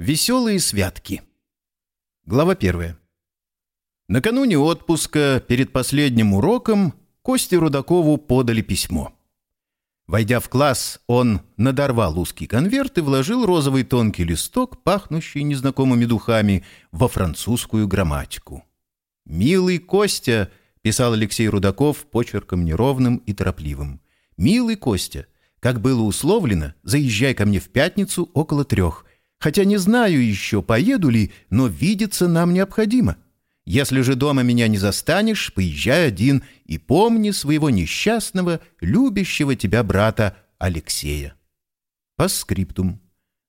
Веселые святки. Глава первая. Накануне отпуска, перед последним уроком, Косте Рудакову подали письмо. Войдя в класс, он надорвал узкий конверт и вложил розовый тонкий листок, пахнущий незнакомыми духами, во французскую грамматику. «Милый Костя», — писал Алексей Рудаков почерком неровным и торопливым. «Милый Костя, как было условлено, заезжай ко мне в пятницу около трех. Хотя не знаю еще, поеду ли, но видеться нам необходимо. Если же дома меня не застанешь, поезжай один и помни своего несчастного, любящего тебя брата Алексея. По скриптум.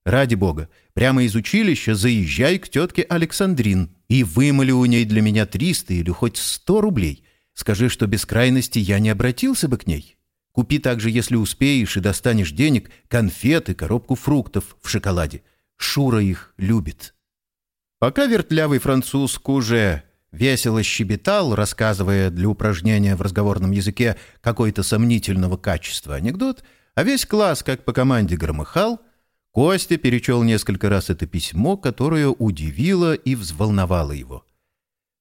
Ради бога, прямо из училища заезжай к тетке Александрин и вымоли у ней для меня триста или хоть сто рублей. Скажи, что без крайности я не обратился бы к ней. Купи также, если успеешь и достанешь денег, конфеты, коробку фруктов в шоколаде. Шура их любит. Пока вертлявый француз уже весело щебетал, рассказывая для упражнения в разговорном языке какой-то сомнительного качества анекдот, а весь класс, как по команде, громыхал, Костя перечел несколько раз это письмо, которое удивило и взволновало его.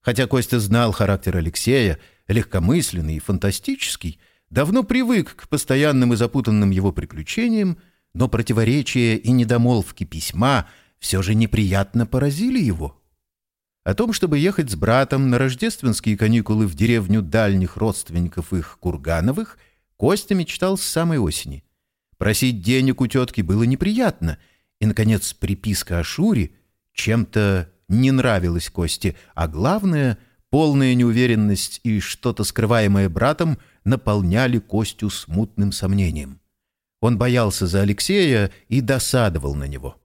Хотя Костя знал характер Алексея, легкомысленный и фантастический, давно привык к постоянным и запутанным его приключениям, но противоречия и недомолвки письма все же неприятно поразили его. О том, чтобы ехать с братом на рождественские каникулы в деревню дальних родственников их Кургановых, Костя мечтал с самой осени. Просить денег у тетки было неприятно, и, наконец, приписка о Шуре чем-то не нравилась Косте, а главное — полная неуверенность и что-то скрываемое братом наполняли Костю смутным сомнением. Он боялся за Алексея и досадовал на него.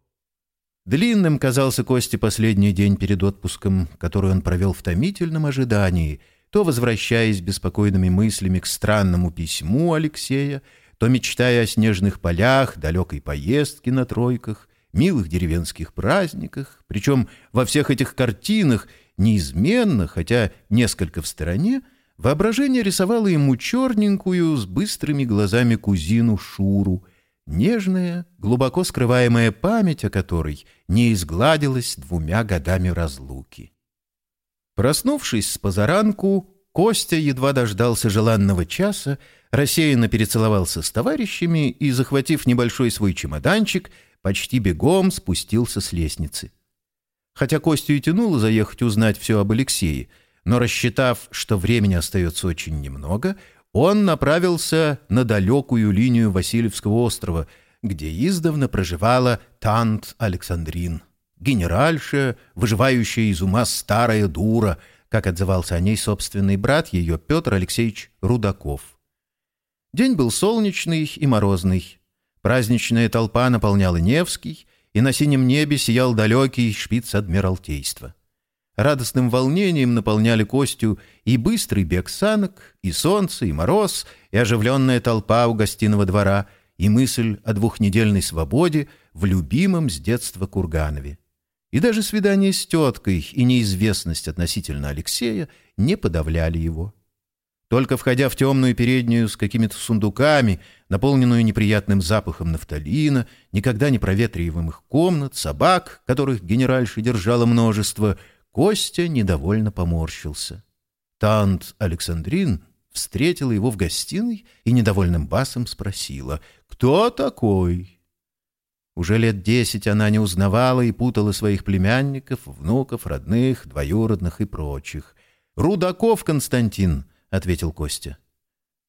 Длинным казался Косте последний день перед отпуском, который он провел в томительном ожидании, то возвращаясь беспокойными мыслями к странному письму Алексея, то мечтая о снежных полях, далекой поездке на тройках, милых деревенских праздниках, причем во всех этих картинах неизменно, хотя несколько в стороне, Воображение рисовало ему черненькую, с быстрыми глазами кузину Шуру, нежная, глубоко скрываемая память о которой не изгладилась двумя годами разлуки. Проснувшись с позаранку, Костя едва дождался желанного часа, рассеянно перецеловался с товарищами и, захватив небольшой свой чемоданчик, почти бегом спустился с лестницы. Хотя Костю и тянуло заехать узнать все об Алексее — но рассчитав, что времени остается очень немного, он направился на далекую линию Васильевского острова, где издавна проживала Тант Александрин, генеральша, выживающая из ума старая дура, как отзывался о ней собственный брат ее Петр Алексеевич Рудаков. День был солнечный и морозный. Праздничная толпа наполняла Невский, и на синем небе сиял далекий шпиц Адмиралтейства. Радостным волнением наполняли Костю и быстрый бег санок, и солнце, и мороз, и оживленная толпа у гостиного двора, и мысль о двухнедельной свободе в любимом с детства Курганове. И даже свидание с теткой и неизвестность относительно Алексея не подавляли его. Только входя в темную переднюю с какими-то сундуками, наполненную неприятным запахом нафталина, никогда не проветриваемых комнат, собак, которых генеральша держала множество — Костя недовольно поморщился. Тант Александрин встретила его в гостиной и недовольным басом спросила «Кто такой?». Уже лет десять она не узнавала и путала своих племянников, внуков, родных, двоюродных и прочих. «Рудаков Константин», — ответил Костя.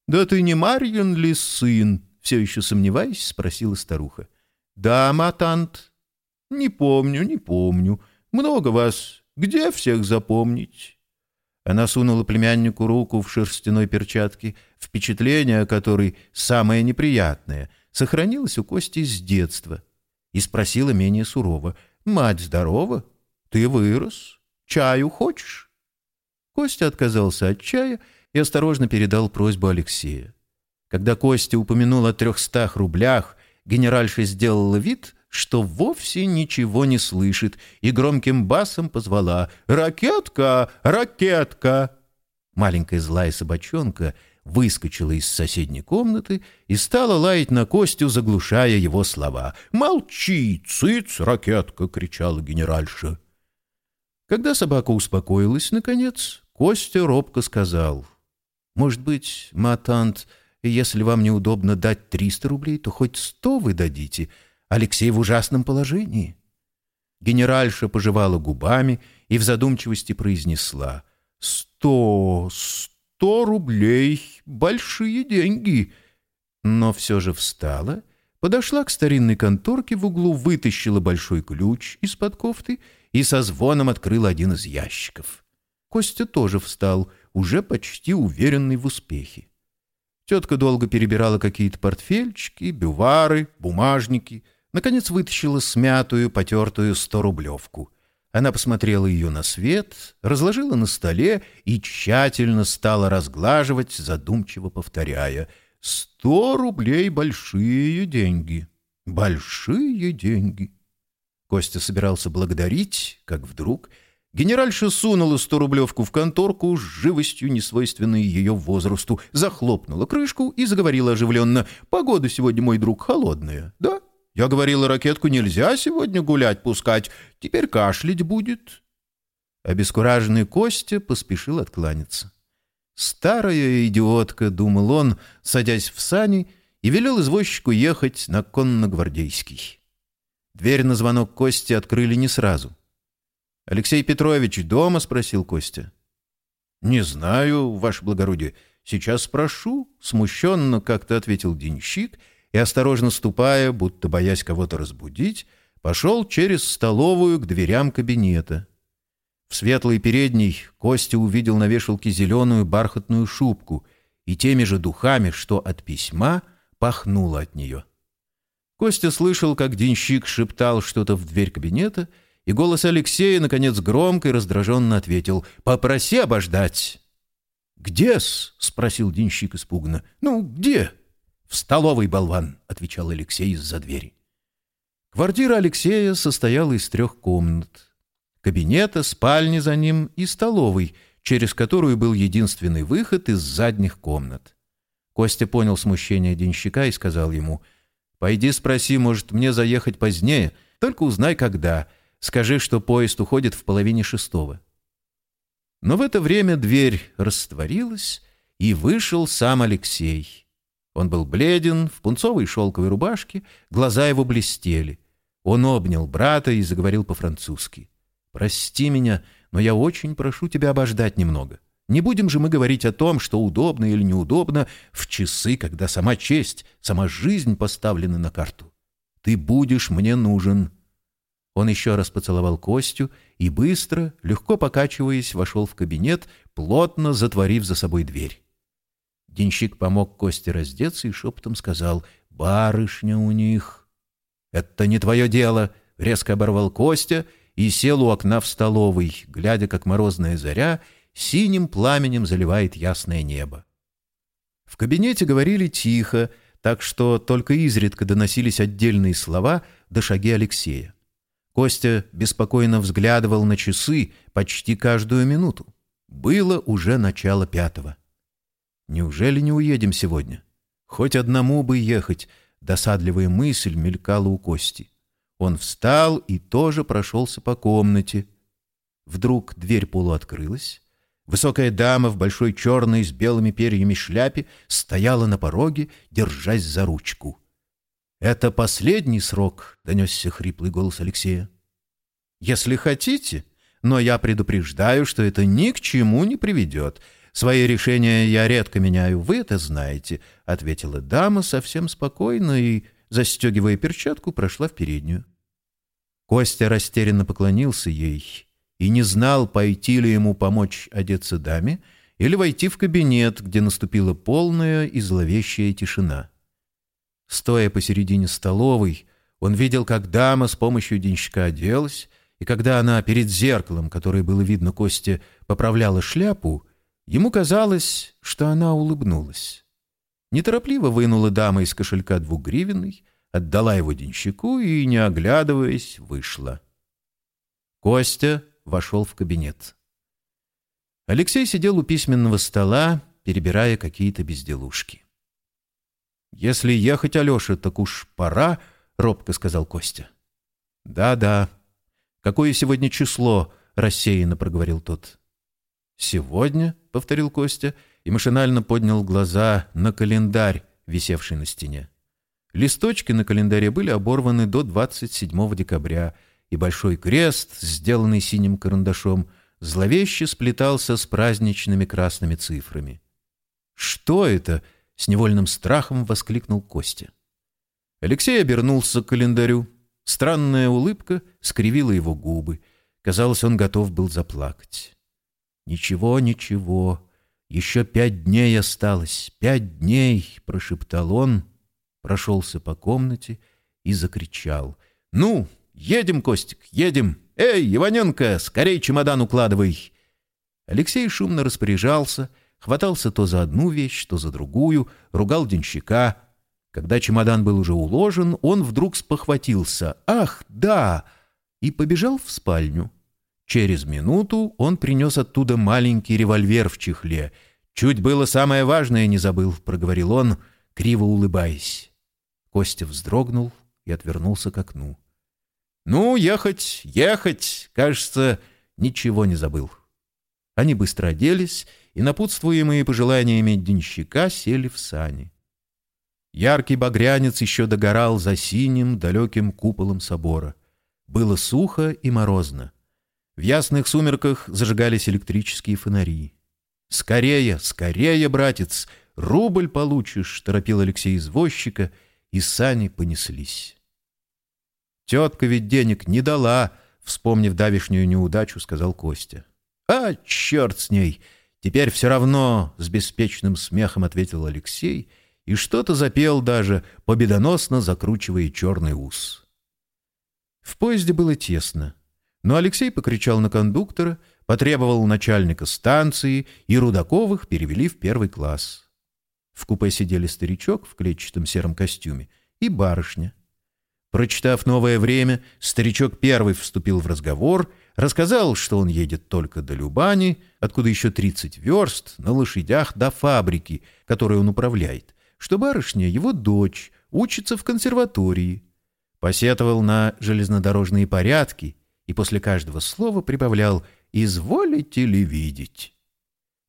«Да ты не Марьин ли сын?» — все еще сомневаясь, спросила старуха. «Да, матант». «Не помню, не помню. Много вас где всех запомнить?» Она сунула племяннику руку в шерстяной перчатке, впечатление о которой самое неприятное, сохранилось у Кости с детства, и спросила менее сурово, «Мать здорова? Ты вырос? Чаю хочешь?» Костя отказался от чая и осторожно передал просьбу Алексея. Когда Костя упомянул о трехстах рублях, генеральша сделала вид, что вовсе ничего не слышит, и громким басом позвала «Ракетка! Ракетка!». Маленькая злая собачонка выскочила из соседней комнаты и стала лаять на Костю, заглушая его слова. «Молчи, цыц, ракетка!» — кричала генеральша. Когда собака успокоилась, наконец, Костя робко сказал. «Может быть, матант, если вам неудобно дать триста рублей, то хоть сто вы дадите. Алексей в ужасном положении». Генеральша пожевала губами и в задумчивости произнесла. «Сто, сто рублей — большие деньги!» Но все же встала, подошла к старинной конторке в углу, вытащила большой ключ из-под кофты и со звоном открыла один из ящиков. Костя тоже встал, уже почти уверенный в успехе. Тетка долго перебирала какие-то портфельчики, бювары, бумажники — Наконец вытащила смятую, потертую сто-рублевку. Она посмотрела ее на свет, разложила на столе и тщательно стала разглаживать, задумчиво повторяя «Сто рублей — большие деньги! Большие деньги!» Костя собирался благодарить, как вдруг генеральша сунула сто-рублевку в конторку с живостью, несвойственной ее возрасту, захлопнула крышку и заговорила оживленно «Погода сегодня, мой друг, холодная, да?» Я говорила, ракетку нельзя сегодня гулять пускать, теперь кашлять будет. Обескураженный Костя поспешил откланяться. «Старая идиотка», — думал он, садясь в сани, и велел извозчику ехать на конногвардейский. Дверь на звонок Кости открыли не сразу. «Алексей Петрович дома?» — спросил Костя. «Не знаю, ваше благородие. Сейчас спрошу», — смущенно как-то ответил денщик — и, осторожно ступая, будто боясь кого-то разбудить, пошел через столовую к дверям кабинета. В светлой передней Костя увидел на вешалке зеленую бархатную шубку и теми же духами, что от письма, пахнуло от нее. Костя слышал, как денщик шептал что-то в дверь кабинета, и голос Алексея, наконец, громко и раздраженно ответил «Попроси обождать». «Где-с?» — спросил денщик испуганно. «Ну, где?» «В столовой, болван!» — отвечал Алексей из-за двери. Квартира Алексея состояла из трех комнат. Кабинета, спальни за ним и столовой, через которую был единственный выход из задних комнат. Костя понял смущение денщика и сказал ему, «Пойди спроси, может, мне заехать позднее, только узнай, когда. Скажи, что поезд уходит в половине шестого». Но в это время дверь растворилась, и вышел сам Алексей. Он был бледен, в пунцовой шелковой рубашке, глаза его блестели. Он обнял брата и заговорил по-французски. «Прости меня, но я очень прошу тебя обождать немного. Не будем же мы говорить о том, что удобно или неудобно в часы, когда сама честь, сама жизнь поставлены на карту. Ты будешь мне нужен». Он еще раз поцеловал Костю и быстро, легко покачиваясь, вошел в кабинет, плотно затворив за собой дверь. Денщик помог Косте раздеться и шепотом сказал «Барышня у них». «Это не твое дело», — резко оборвал Костя и сел у окна в столовой, глядя, как морозная заря синим пламенем заливает ясное небо. В кабинете говорили тихо, так что только изредка доносились отдельные слова до шаги Алексея. Костя беспокойно взглядывал на часы почти каждую минуту. Было уже начало пятого. Неужели не уедем сегодня? Хоть одному бы ехать, досадливая мысль мелькала у Кости. Он встал и тоже прошелся по комнате. Вдруг дверь полуоткрылась. Высокая дама в большой черной с белыми перьями шляпе стояла на пороге, держась за ручку. «Это последний срок», — донесся хриплый голос Алексея. «Если хотите, но я предупреждаю, что это ни к чему не приведет. Свои решения я редко меняю, вы это знаете», — ответила дама совсем спокойно и, застегивая перчатку, прошла в переднюю. Костя растерянно поклонился ей и не знал, пойти ли ему помочь одеться даме или войти в кабинет, где наступила полная и зловещая тишина. Стоя посередине столовой, он видел, как дама с помощью денщика оделась, и когда она перед зеркалом, которое было видно Косте, поправляла шляпу, Ему казалось, что она улыбнулась. Неторопливо вынула дама из кошелька двугривенный, отдала его денщику и, не оглядываясь, вышла. Костя вошел в кабинет. Алексей сидел у письменного стола, перебирая какие-то безделушки. «Если ехать, Алеша, так уж пора», — робко сказал Костя. «Да-да. Какое сегодня число?» — рассеянно проговорил тот. «Сегодня?» — повторил Костя и машинально поднял глаза на календарь, висевший на стене. Листочки на календаре были оборваны до 27 декабря, и большой крест, сделанный синим карандашом, зловеще сплетался с праздничными красными цифрами. «Что это?» — с невольным страхом воскликнул Костя. Алексей обернулся к календарю. Странная улыбка скривила его губы. Казалось, он готов был заплакать. «Ничего, ничего. Еще пять дней осталось. Пять дней!» — прошептал он, прошелся по комнате и закричал. «Ну, едем, Костик, едем! Эй, Иваненко, скорей чемодан укладывай!» Алексей шумно распоряжался, хватался то за одну вещь, то за другую, ругал денщика — когда чемодан был уже уложен, он вдруг спохватился. «Ах, да!» и побежал в спальню. Через минуту он принес оттуда маленький револьвер в чехле. «Чуть было самое важное не забыл», — проговорил он, криво улыбаясь. Костя вздрогнул и отвернулся к окну. «Ну, ехать, ехать!» Кажется, ничего не забыл. Они быстро оделись и, напутствуемые пожеланиями денщика, сели в сани. Яркий багрянец еще догорал за синим далеким куполом собора. Было сухо и морозно. В ясных сумерках зажигались электрические фонари. «Скорее, скорее, братец! Рубль получишь!» — торопил Алексей извозчика, и сани понеслись. «Тетка ведь денег не дала!» — вспомнив давишнюю неудачу, сказал Костя. «А, черт с ней! Теперь все равно!» — с беспечным смехом ответил Алексей — и что-то запел даже, победоносно закручивая черный ус. В поезде было тесно, но Алексей покричал на кондуктора, потребовал начальника станции, и Рудаковых перевели в первый класс. В купе сидели старичок в клетчатом сером костюме и барышня. Прочитав новое время, старичок первый вступил в разговор, рассказал, что он едет только до Любани, откуда еще 30 верст, на лошадях до фабрики, которой он управляет, что барышня, его дочь, учится в консерватории. Посетовал на железнодорожные порядки и после каждого слова прибавлял «Изволите ли видеть?».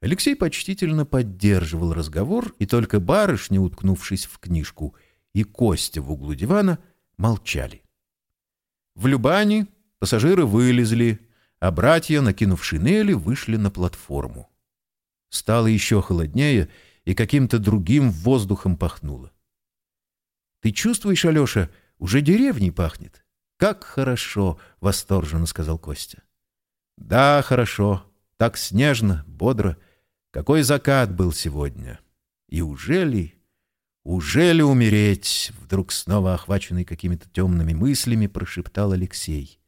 Алексей почтительно поддерживал разговор, и только барышня, уткнувшись в книжку, и Костя в углу дивана молчали. В Любани пассажиры вылезли, а братья, накинув шинели, вышли на платформу. Стало еще холоднее — и каким-то другим воздухом пахнуло. «Ты чувствуешь, Алеша, уже деревней пахнет?» «Как хорошо!» — восторженно сказал Костя. «Да, хорошо. Так снежно, бодро. Какой закат был сегодня! И ужели, ужели умереть?» Вдруг снова охваченный какими-то темными мыслями прошептал Алексей.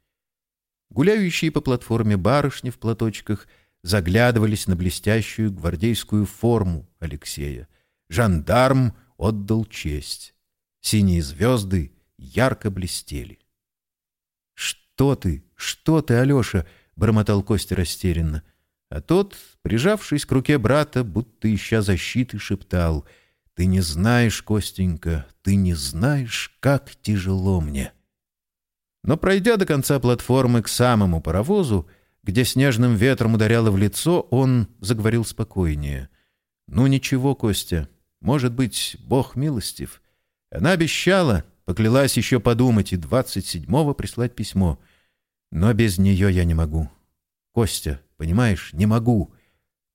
Гуляющие по платформе барышни в платочках — заглядывались на блестящую гвардейскую форму Алексея. Жандарм отдал честь. Синие звезды ярко блестели. «Что ты? Что ты, Алеша?» — бормотал Костя растерянно. А тот, прижавшись к руке брата, будто ища защиты, шептал «Ты не знаешь, Костенька, ты не знаешь, как тяжело мне». Но пройдя до конца платформы к самому паровозу, где снежным ветром ударяло в лицо, он заговорил спокойнее. «Ну ничего, Костя, может быть, Бог милостив. Она обещала, поклялась еще подумать и двадцать седьмого прислать письмо. Но без нее я не могу. Костя, понимаешь, не могу.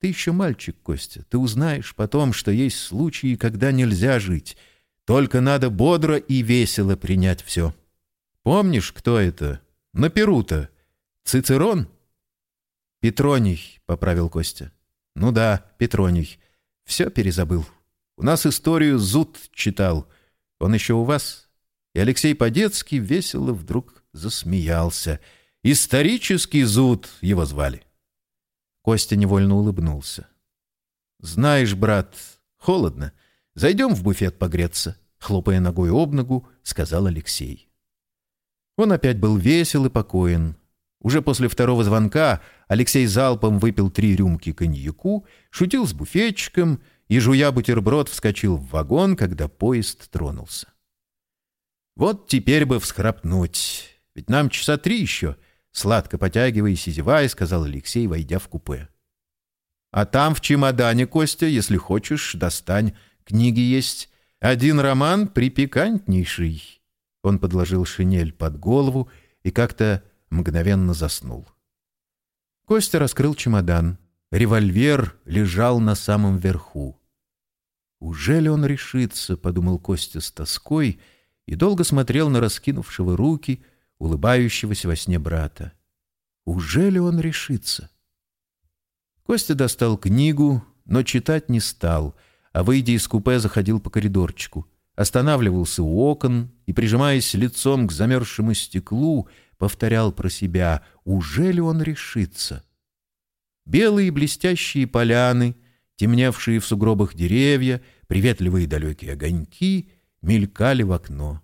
Ты еще мальчик, Костя, ты узнаешь потом, что есть случаи, когда нельзя жить. Только надо бодро и весело принять все. Помнишь, кто это? На Перу-то? Цицерон?» «Петроний», — поправил Костя. «Ну да, Петроний. Все перезабыл. У нас историю Зуд читал. Он еще у вас?» И Алексей по-детски весело вдруг засмеялся. «Исторический Зуд» его звали. Костя невольно улыбнулся. «Знаешь, брат, холодно. Зайдем в буфет погреться», — хлопая ногой об ногу, сказал Алексей. Он опять был весел и покоен. Уже после второго звонка Алексей залпом выпил три рюмки коньяку, шутил с буфетчиком и, жуя бутерброд, вскочил в вагон, когда поезд тронулся. «Вот теперь бы всхрапнуть, ведь нам часа три еще», — сладко потягиваясь и зевая, сказал Алексей, войдя в купе. «А там в чемодане, Костя, если хочешь, достань. Книги есть. Один роман припикантнейший». Он подложил шинель под голову и как-то мгновенно заснул. Костя раскрыл чемодан. Револьвер лежал на самом верху. «Уже ли он решится?» — подумал Костя с тоской и долго смотрел на раскинувшего руки, улыбающегося во сне брата. «Уже он решится?» Костя достал книгу, но читать не стал, а, выйдя из купе, заходил по коридорчику, останавливался у окон и, прижимаясь лицом к замерзшему стеклу, повторял про себя, уже ли он решится. Белые блестящие поляны, темневшие в сугробах деревья, приветливые далекие огоньки мелькали в окно.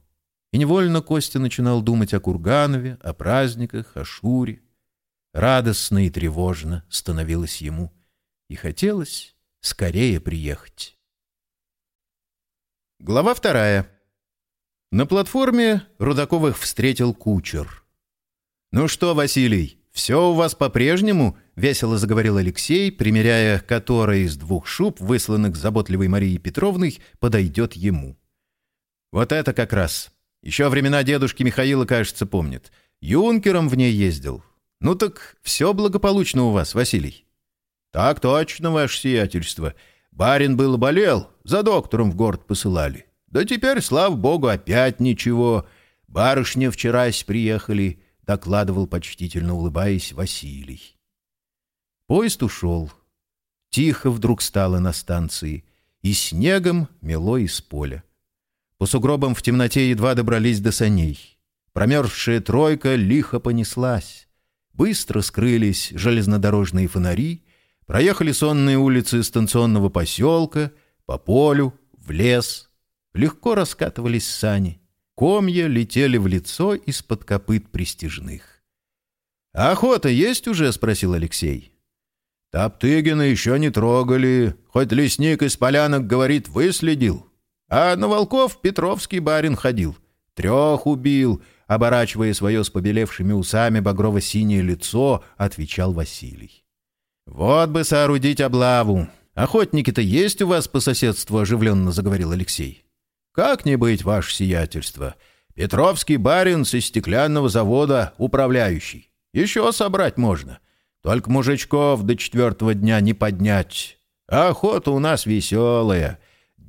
И невольно Костя начинал думать о Курганове, о праздниках, о Шуре. Радостно и тревожно становилось ему, и хотелось скорее приехать. Глава вторая. На платформе Рудаковых встретил кучер — «Ну что, Василий, все у вас по-прежнему?» — весело заговорил Алексей, примеряя, которая из двух шуб, высланных заботливой Марией Петровной, подойдет ему. «Вот это как раз. Еще времена дедушки Михаила, кажется, помнит. Юнкером в ней ездил. Ну так все благополучно у вас, Василий». «Так точно, ваше сиятельство. Барин был болел, за доктором в город посылали. Да теперь, слава богу, опять ничего. Барышня вчерась приехали». — докладывал почтительно улыбаясь Василий. Поезд ушел. Тихо вдруг стало на станции, и снегом мело из поля. По сугробам в темноте едва добрались до саней. Промерзшая тройка лихо понеслась. Быстро скрылись железнодорожные фонари, проехали сонные улицы станционного поселка, по полю, в лес. Легко раскатывались сани. Комья летели в лицо из-под копыт пристижных. «Охота есть уже?» — спросил Алексей. «Топтыгина еще не трогали, хоть лесник из полянок, говорит, выследил. А на волков Петровский барин ходил, трех убил», — оборачивая свое с побелевшими усами багрово-синее лицо, отвечал Василий. «Вот бы соорудить облаву. Охотники-то есть у вас по соседству?» — оживленно заговорил Алексей. «Как не быть, ваше сиятельство? Петровский барин со стеклянного завода управляющий. Еще собрать можно. Только мужичков до четвертого дня не поднять. охота у нас веселая.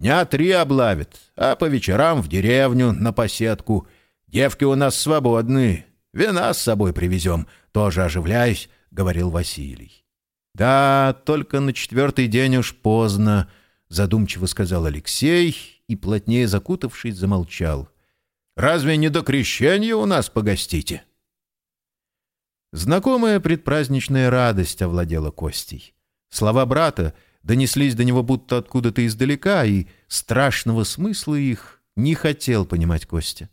Дня три облавит, а по вечерам в деревню на поседку. Девки у нас свободные. Вина с собой привезем. Тоже оживляюсь», — говорил Василий. «Да, только на четвертый день уж поздно», — задумчиво сказал Алексей и, плотнее закутавшись, замолчал. «Разве не до крещения у нас погостите?» Знакомая предпраздничная радость овладела Костей. Слова брата донеслись до него будто откуда-то издалека, и страшного смысла их не хотел понимать Костя.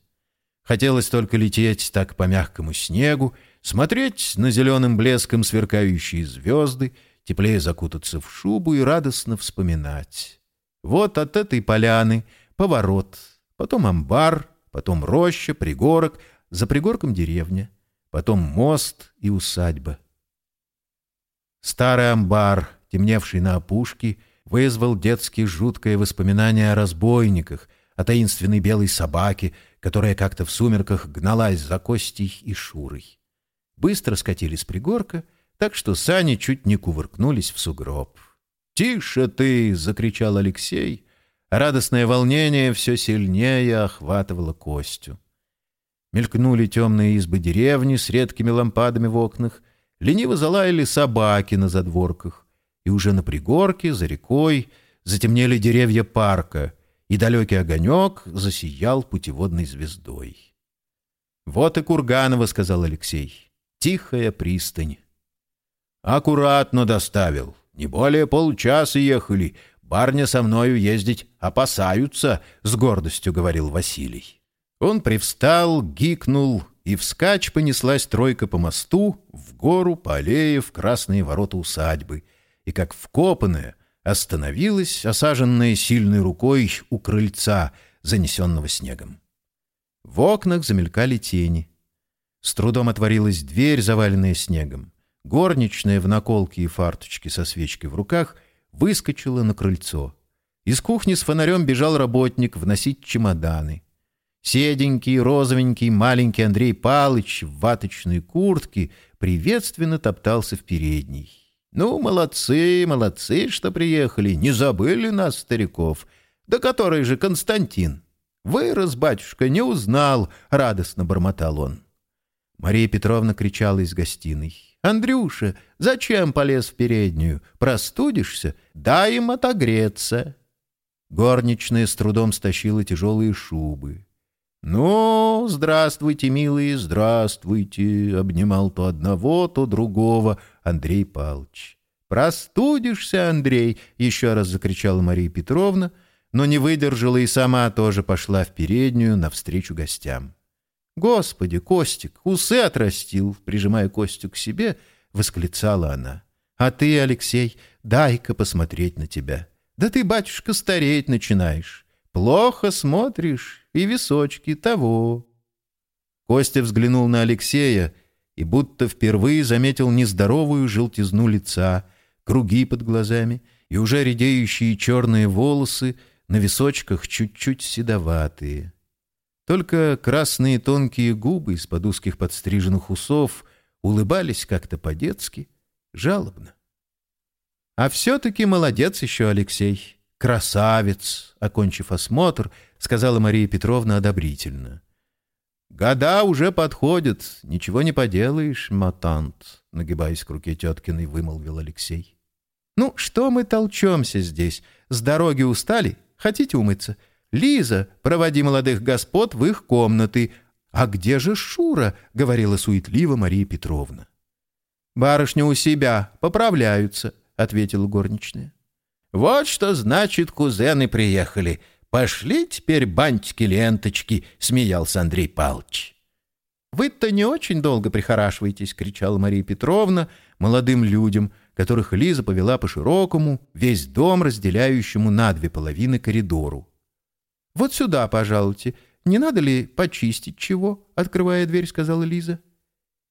Хотелось только лететь так по мягкому снегу, смотреть на зеленым блеском сверкающие звезды, теплее закутаться в шубу и радостно вспоминать. Вот от этой поляны поворот, потом амбар, потом роща, пригорок, за пригорком деревня, потом мост и усадьба. Старый амбар, темневший на опушке, вызвал детские жуткое воспоминание о разбойниках, о таинственной белой собаке, которая как-то в сумерках гналась за Костей и Шурой. Быстро скатились с пригорка, так что сани чуть не кувыркнулись в сугроб. «Тише ты!» — закричал Алексей. Радостное волнение все сильнее охватывало Костю. Мелькнули темные избы деревни с редкими лампадами в окнах, лениво залаяли собаки на задворках, и уже на пригорке, за рекой, затемнели деревья парка, и далекий огонек засиял путеводной звездой. «Вот и Курганова», — сказал Алексей. «Тихая пристань». «Аккуратно доставил. Не более полчаса ехали. Барня со мною ездить опасаются, — с гордостью говорил Василий. Он привстал, гикнул и вскачь понеслась тройка по мосту, в гору, по аллее, в красные ворота усадьбы, и, как вкопанная, остановилась, осаженная сильной рукой у крыльца, занесенного снегом. В окнах замелькали тени. С трудом отворилась дверь, заваленная снегом. Горничная в наколке и фарточке со свечкой в руках выскочила на крыльцо. Из кухни с фонарем бежал работник вносить чемоданы. Седенький, розовенький, маленький Андрей Палыч в ваточной куртке приветственно топтался в передней. «Ну, молодцы, молодцы, что приехали, не забыли нас, стариков. Да который же Константин? Вырос, батюшка, не узнал», — радостно бормотал он. Мария Петровна кричала из гостиной. «Андрюша, зачем полез в переднюю? Простудишься? Дай им отогреться!» Горничная с трудом стащила тяжелые шубы. «Ну, здравствуйте, милые, здравствуйте!» — обнимал то одного, то другого Андрей Павлович. «Простудишься, Андрей!» — еще раз закричала Мария Петровна, но не выдержала и сама тоже пошла в переднюю навстречу гостям. «Господи, Костик, усы отрастил!» — прижимая Костю к себе, восклицала она. «А ты, Алексей, дай-ка посмотреть на тебя. Да ты, батюшка, стареть начинаешь. Плохо смотришь, и височки того». Костя взглянул на Алексея и будто впервые заметил нездоровую желтизну лица, круги под глазами и уже редеющие черные волосы, на височках чуть-чуть седоватые. Только красные тонкие губы из-под узких подстриженных усов улыбались как-то по-детски, жалобно. «А все-таки молодец еще, Алексей!» «Красавец!» — окончив осмотр, сказала Мария Петровна одобрительно. «Года уже подходят, ничего не поделаешь, матант», — нагибаясь к руке теткиной, вымолвил Алексей. «Ну, что мы толчемся здесь? С дороги устали? Хотите умыться? Лиза, проводи молодых господ в их комнаты. А где же Шура?» — говорила суетливо Мария Петровна. «Барышня у себя, поправляются», — ответила горничная. Вот что значит кузены приехали. Пошли теперь бантики-ленточки, смеялся Андрей Павлович. «Вы-то не очень долго прихорашиваетесь», — кричала Мария Петровна молодым людям, которых Лиза повела по широкому, весь дом разделяющему на две половины коридору. «Вот сюда, пожалуйте. Не надо ли почистить чего?» — открывая дверь, сказала Лиза.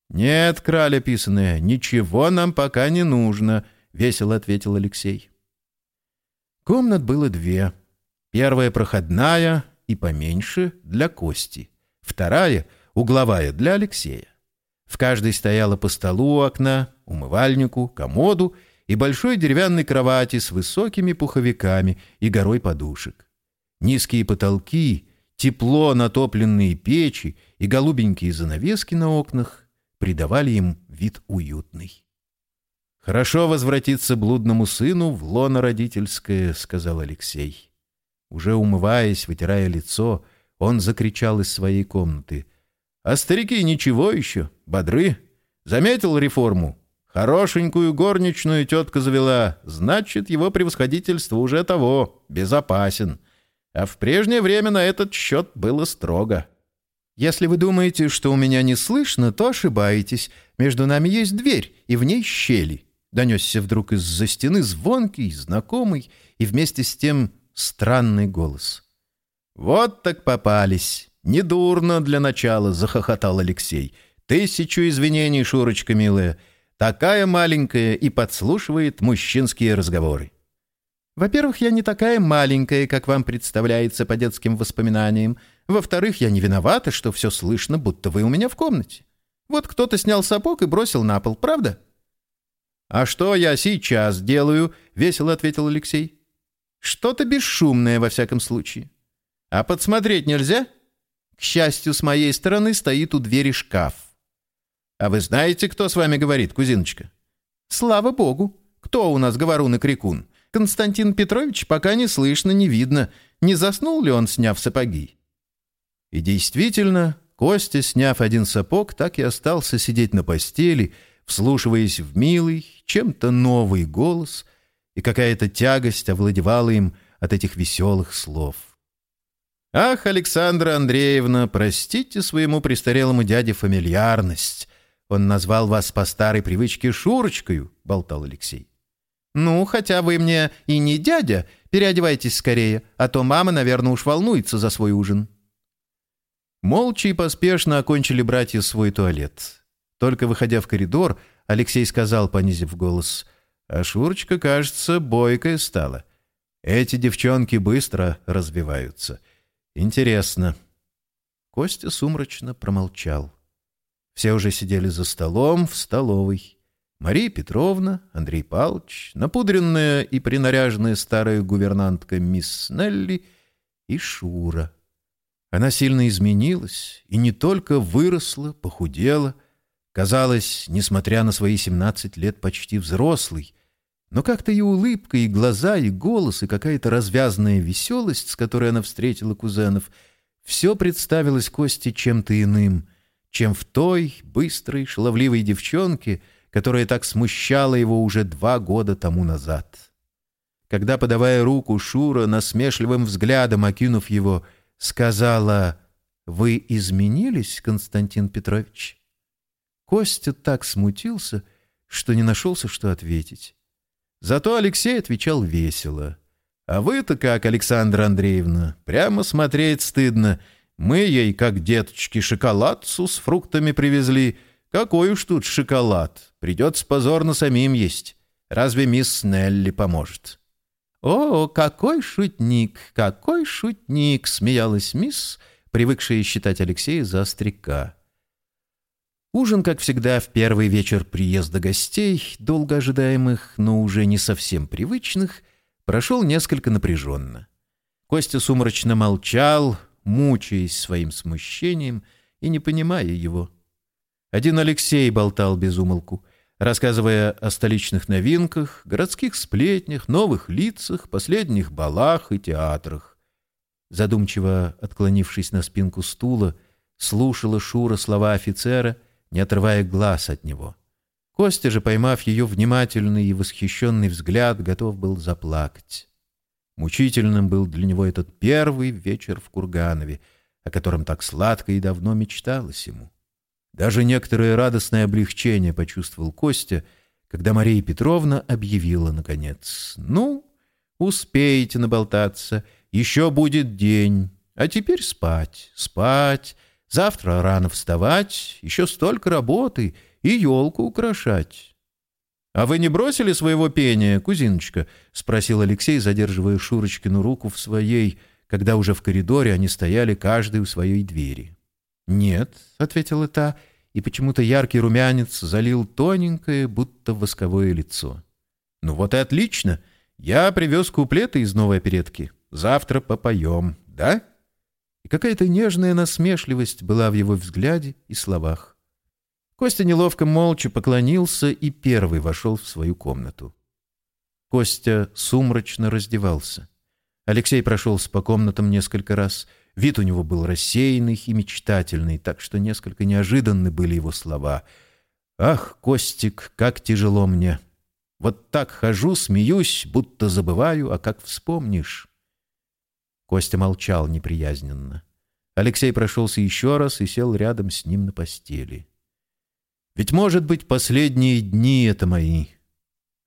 «Нет, краля писаная, ничего нам пока не нужно», — весело ответил Алексей. Комнат было две. Первая проходная и поменьше для Кости. Вторая — угловая для Алексея. В каждой стояла по столу у окна, умывальнику, комоду и большой деревянной кровати с высокими пуховиками и горой подушек. Низкие потолки, тепло натопленные печи и голубенькие занавески на окнах придавали им вид уютный. «Хорошо возвратиться блудному сыну в лоно родительское», — сказал Алексей. Уже умываясь, вытирая лицо, он закричал из своей комнаты. «А старики ничего еще, бодры. Заметил реформу? Хорошенькую горничную тетка завела. Значит, его превосходительство уже того, безопасен. А в прежнее время на этот счет было строго». «Если вы думаете, что у меня не слышно, то ошибаетесь. Между нами есть дверь, и в ней щели». Донесся вдруг из-за стены звонкий, знакомый и вместе с тем странный голос. «Вот так попались! Недурно для начала!» — захохотал Алексей. «Тысячу извинений, Шурочка милая! Такая маленькая и подслушивает мужчинские разговоры!» «Во-первых, я не такая маленькая, как вам представляется по детским воспоминаниям. Во-вторых, я не виновата, что все слышно, будто вы у меня в комнате. Вот кто-то снял сапог и бросил на пол, правда?» «А что я сейчас делаю?» — весело ответил Алексей. «Что-то бесшумное, во всяком случае. А подсмотреть нельзя?» К счастью, с моей стороны стоит у двери шкаф. «А вы знаете, кто с вами говорит, кузиночка?» «Слава богу! Кто у нас говорун-крикун? Константин Петрович пока не слышно, не видно. Не заснул ли он, сняв сапоги?» И действительно, Костя, сняв один сапог, так и остался сидеть на постели — вслушиваясь в милый, чем-то новый голос, и какая-то тягость овладевала им от этих веселых слов. «Ах, Александра Андреевна, простите своему престарелому дяде фамильярность. Он назвал вас по старой привычке Шурочкою», — болтал Алексей. «Ну, хотя вы мне и не дядя, переодевайтесь скорее, а то мама, наверное, уж волнуется за свой ужин». Молча и поспешно окончили братья свой туалет. Только выходя в коридор, Алексей сказал, понизив голос, «А Шурочка, кажется, бойкая стала. Эти девчонки быстро развиваются. Интересно». Костя сумрачно промолчал. Все уже сидели за столом в столовой. Мария Петровна, Андрей Павлович, напудренная и принаряженная старая гувернантка мисс Нелли и Шура. Она сильно изменилась и не только выросла, похудела, казалось, несмотря на свои семнадцать лет, почти взрослой, но как-то и улыбка, и глаза, и голос, и какая-то развязанная веселость, с которой она встретила кузенов, все представилось Косте чем-то иным, чем в той быстрой, шаловливой девчонке, которая так смущала его уже два года тому назад. Когда, подавая руку, Шура, насмешливым взглядом окинув его, сказала «Вы изменились, Константин Петрович?» Костя так смутился, что не нашелся, что ответить. Зато Алексей отвечал весело. «А вы-то как, Александра Андреевна? Прямо смотреть стыдно. Мы ей, как деточки, шоколадцу с фруктами привезли. Какой уж тут шоколад? Придется позорно самим есть. Разве мисс Нелли поможет?» «О, какой шутник, какой шутник!» — смеялась мисс, привыкшая считать Алексея за остряка. Ужин, как всегда, в первый вечер приезда гостей, долго ожидаемых, но уже не совсем привычных, прошел несколько напряженно. Костя сумрачно молчал, мучаясь своим смущением и не понимая его. Один Алексей болтал без умолку, рассказывая о столичных новинках, городских сплетнях, новых лицах, последних балах и театрах. Задумчиво отклонившись на спинку стула, слушала Шура слова офицера — не отрывая глаз от него. Костя же, поймав ее внимательный и восхищенный взгляд, готов был заплакать. Мучительным был для него этот первый вечер в Курганове, о котором так сладко и давно мечталось ему. Даже некоторое радостное облегчение почувствовал Костя, когда Мария Петровна объявила, наконец, «Ну, успеете наболтаться, еще будет день, а теперь спать, спать, Завтра рано вставать, еще столько работы и елку украшать. — А вы не бросили своего пения, кузиночка? — спросил Алексей, задерживая Шурочкину руку в своей, когда уже в коридоре они стояли каждый у своей двери. — Нет, — ответила та, и почему-то яркий румянец залил тоненькое, будто восковое лицо. — Ну вот и отлично. Я привез куплеты из новой оперетки. Завтра попоем, да? — какая-то нежная насмешливость была в его взгляде и словах. Костя неловко молча поклонился и первый вошел в свою комнату. Костя сумрачно раздевался. Алексей прошелся по комнатам несколько раз. Вид у него был рассеянный и мечтательный, так что несколько неожиданны были его слова. «Ах, Костик, как тяжело мне! Вот так хожу, смеюсь, будто забываю, а как вспомнишь...» Костя молчал неприязненно. Алексей прошелся еще раз и сел рядом с ним на постели. «Ведь, может быть, последние дни это мои.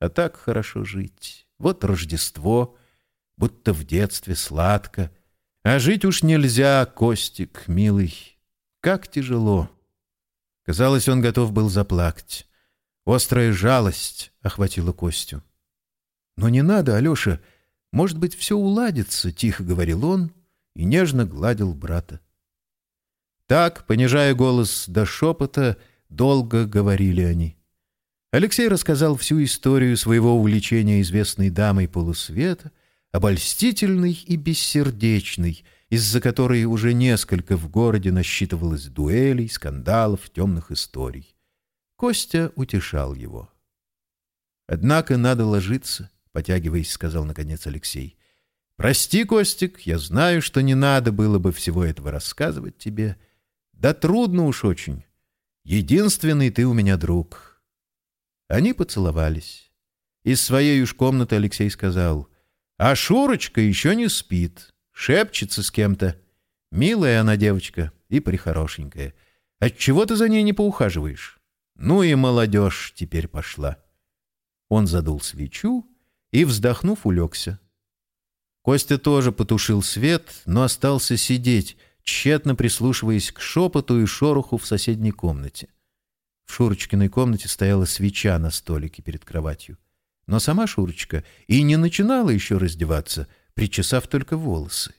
А так хорошо жить. Вот Рождество, будто в детстве сладко. А жить уж нельзя, Костик, милый. Как тяжело». Казалось, он готов был заплакать. Острая жалость охватила Костю. «Но не надо, Алеша!» Может быть, все уладится, — тихо говорил он и нежно гладил брата. Так, понижая голос до шепота, долго говорили они. Алексей рассказал всю историю своего увлечения известной дамой полусвета, обольстительной и бессердечной, из-за которой уже несколько в городе насчитывалось дуэлей, скандалов, темных историй. Костя утешал его. Однако надо ложиться. — потягиваясь, сказал наконец Алексей. «Прости, Костик, я знаю, что не надо было бы всего этого рассказывать тебе. Да трудно уж очень. Единственный ты у меня друг». Они поцеловались. Из своей уж комнаты Алексей сказал, «А Шурочка еще не спит, шепчется с кем-то. Милая она девочка и прихорошенькая. Отчего ты за ней не поухаживаешь? Ну и молодежь теперь пошла. Он задул свечу и, вздохнув, улегся. Костя тоже потушил свет, но остался сидеть, тщетно прислушиваясь к шепоту и шороху в соседней комнате. В Шурочкиной комнате стояла свеча на столике перед кроватью. Но сама Шурочка и не начинала еще раздеваться, причесав только волосы.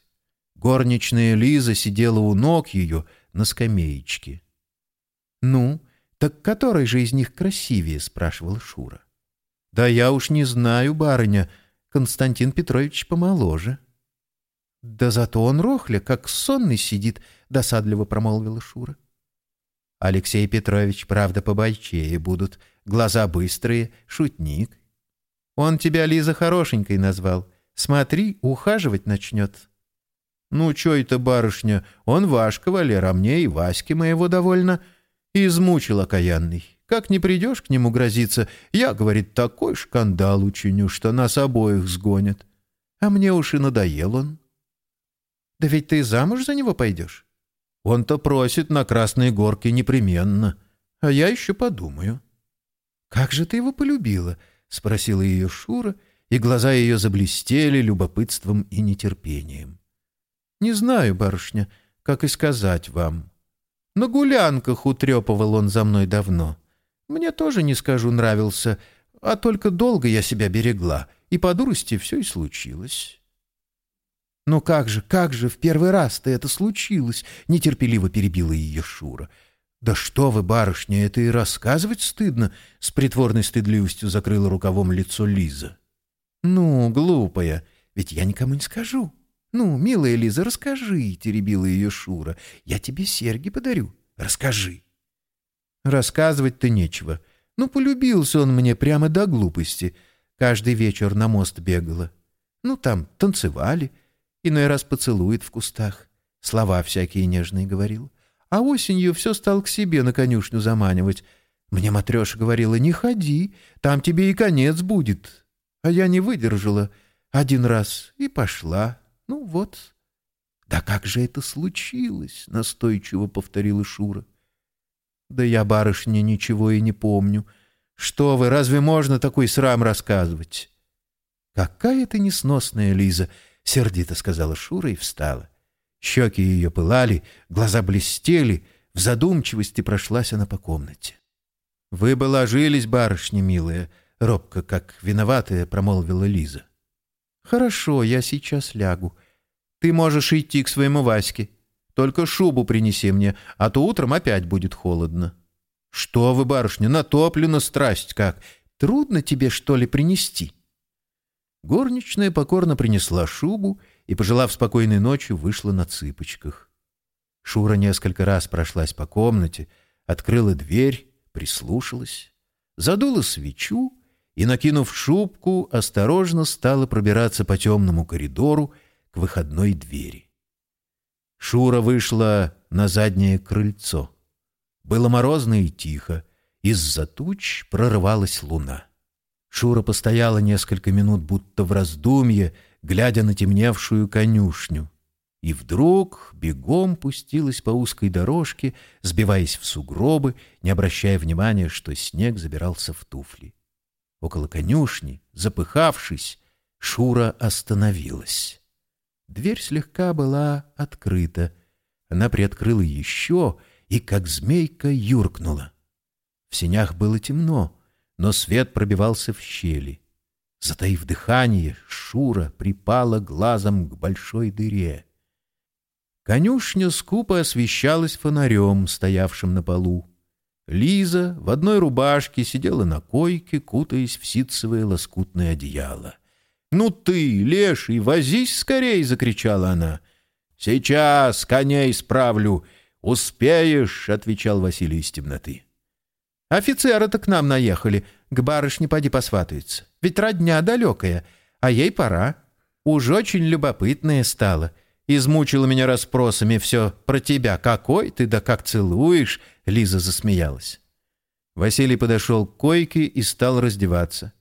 Горничная Лиза сидела у ног ее на скамеечке. «Ну, так который же из них красивее?» — спрашивала Шура. «Да я уж не знаю, барыня», Константин Петрович помоложе. — Да зато он рохля, как сонный сидит, — досадливо промолвила Шура. — Алексей Петрович, правда, побойчее будут, глаза быстрые, шутник. Он тебя, Лиза, хорошенькой назвал. Смотри, ухаживать начнет. — Ну, чё это, барышня, он ваш кавалер, а мне и Ваське моего довольно. Измучил окаянный. Как не придешь к нему грозиться, я, говорит, такой шкандал учиню, что нас обоих сгонят. А мне уж и надоел он. Да ведь ты замуж за него пойдешь? Он-то просит на Красной Горке непременно. А я еще подумаю. Как же ты его полюбила? Спросила ее Шура, и глаза ее заблестели любопытством и нетерпением. Не знаю, барышня, как и сказать вам. На гулянках утрепывал он за мной давно. Мне тоже, не скажу, нравился, а только долго я себя берегла, и по дурости все и случилось. «Ну как же, как же, в первый раз-то это случилось!» — нетерпеливо перебила ее Шура. «Да что вы, барышня, это и рассказывать стыдно!» — с притворной стыдливостью закрыла рукавом лицо Лиза. «Ну, глупая, ведь я никому не скажу. Ну, милая Лиза, расскажи!» — теребила ее Шура. «Я тебе серьги подарю. Расскажи!» Рассказывать-то нечего. Ну, полюбился он мне прямо до глупости. Каждый вечер на мост бегала. Ну, там танцевали. Иной раз поцелует в кустах. Слова всякие нежные говорил. А осенью все стал к себе на конюшню заманивать. Мне Матреша говорила, не ходи, там тебе и конец будет. А я не выдержала. Один раз и пошла. Ну вот. «Да как же это случилось?» — настойчиво повторила Шура. Да я, барышня, ничего и не помню. Что вы, разве можно такой срам рассказывать? Какая ты несносная, Лиза, сердито сказала Шура и встала. Щеки ее пылали, глаза блестели, в задумчивости прошлась она по комнате. «Вы бы ложились, барышня милая», — робко, как виноватая, промолвила Лиза. «Хорошо, я сейчас лягу. Ты можешь идти к своему Ваське. Только шубу принеси мне, а то утром опять будет холодно». «Что вы, барышня, натоплена страсть как! Трудно тебе, что ли, принести?» Горничная покорно принесла шубу и, пожелав спокойной ночи, вышла на цыпочках. Шура несколько раз прошлась по комнате, открыла дверь, прислушалась, задула свечу и, накинув шубку, осторожно стала пробираться по темному коридору к выходной двери. Шура вышла на заднее крыльцо. Было морозно и тихо. Из-за туч прорывалась луна. Шура постояла несколько минут, будто в раздумье, глядя на темневшую конюшню. И вдруг бегом пустилась по узкой дорожке, сбиваясь в сугробы, не обращая внимания, что снег забирался в туфли. Около конюшни, запыхавшись, Шура остановилась. Дверь слегка была открыта. Она приоткрыла еще и, как змейка, юркнула. В сенях было темно, но свет пробивался в щели. Затаив дыхание, Шура припала глазом к большой дыре. Конюшня скупо освещалась фонарем, стоявшим на полу. Лиза в одной рубашке сидела на койке, кутаясь в ситцевое лоскутное одеяло. «Ну ты, леший, возись скорей!» — закричала она. «Сейчас коней справлю. Успеешь!» — отвечал Василий из темноты. «Офицеры-то к нам наехали. К барышне поди посватаются. Ведь родня далекая, а ей пора. Уж очень любопытная стала. Измучила меня расспросами все про тебя. Какой ты, да как целуешь!» — Лиза засмеялась. Василий подошел к койке и стал раздеваться.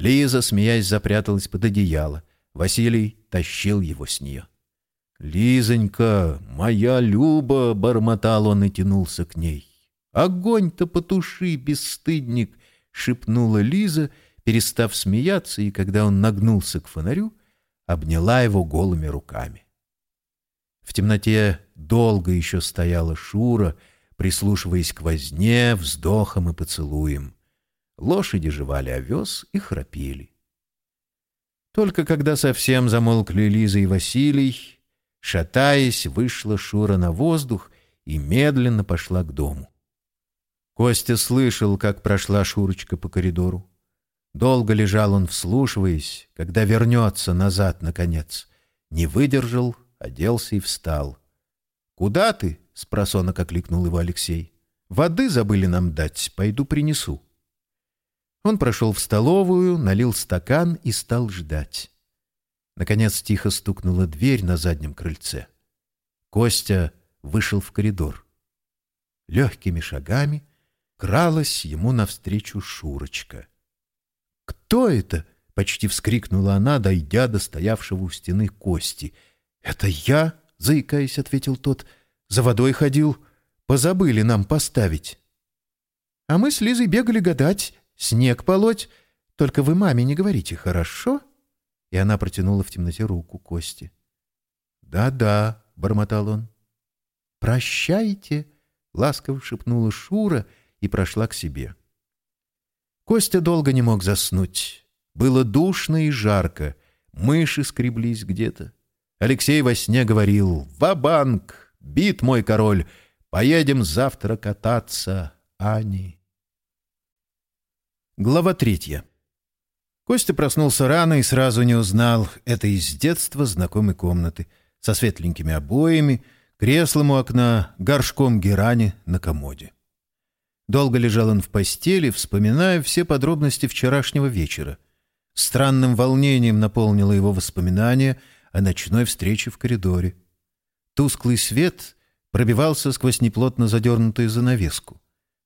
Лиза, смеясь, запряталась под одеяло. Василий тащил его с нее. «Лизонька, моя Люба!» — бормотал он и тянулся к ней. «Огонь-то потуши, бесстыдник!» — шепнула Лиза, перестав смеяться, и когда он нагнулся к фонарю, обняла его голыми руками. В темноте долго еще стояла Шура, прислушиваясь к возне, вздохам и поцелуям. Лошади жевали овес и храпели. Только когда совсем замолкли Лиза и Василий, шатаясь, вышла Шура на воздух и медленно пошла к дому. Костя слышал, как прошла Шурочка по коридору. Долго лежал он, вслушиваясь, когда вернется назад, наконец. Не выдержал, оделся и встал. «Куда ты?» — спросонок окликнул его Алексей. «Воды забыли нам дать, пойду принесу». Он прошел в столовую, налил стакан и стал ждать. Наконец тихо стукнула дверь на заднем крыльце. Костя вышел в коридор. Легкими шагами кралась ему навстречу Шурочка. «Кто это?» — почти вскрикнула она, дойдя до стоявшего у стены Кости. «Это я?» — заикаясь, ответил тот. «За водой ходил. Позабыли нам поставить». «А мы с Лизой бегали гадать, снег полоть. Только вы маме не говорите, хорошо?» И она протянула в темноте руку Кости. «Да-да», — бормотал он. «Прощайте», — ласково шепнула Шура и прошла к себе. Костя долго не мог заснуть. Было душно и жарко, мыши скреблись где-то. Алексей во сне говорил «Ва-банк! Бит мой король! Поедем завтра кататься, Ани!» Глава третья. Костя проснулся рано и сразу не узнал это из детства знакомой комнаты со светленькими обоями, креслом у окна, горшком герани на комоде. Долго лежал он в постели, вспоминая все подробности вчерашнего вечера. Странным волнением наполнило его воспоминания о ночной встрече в коридоре. Тусклый свет пробивался сквозь неплотно задернутую занавеску.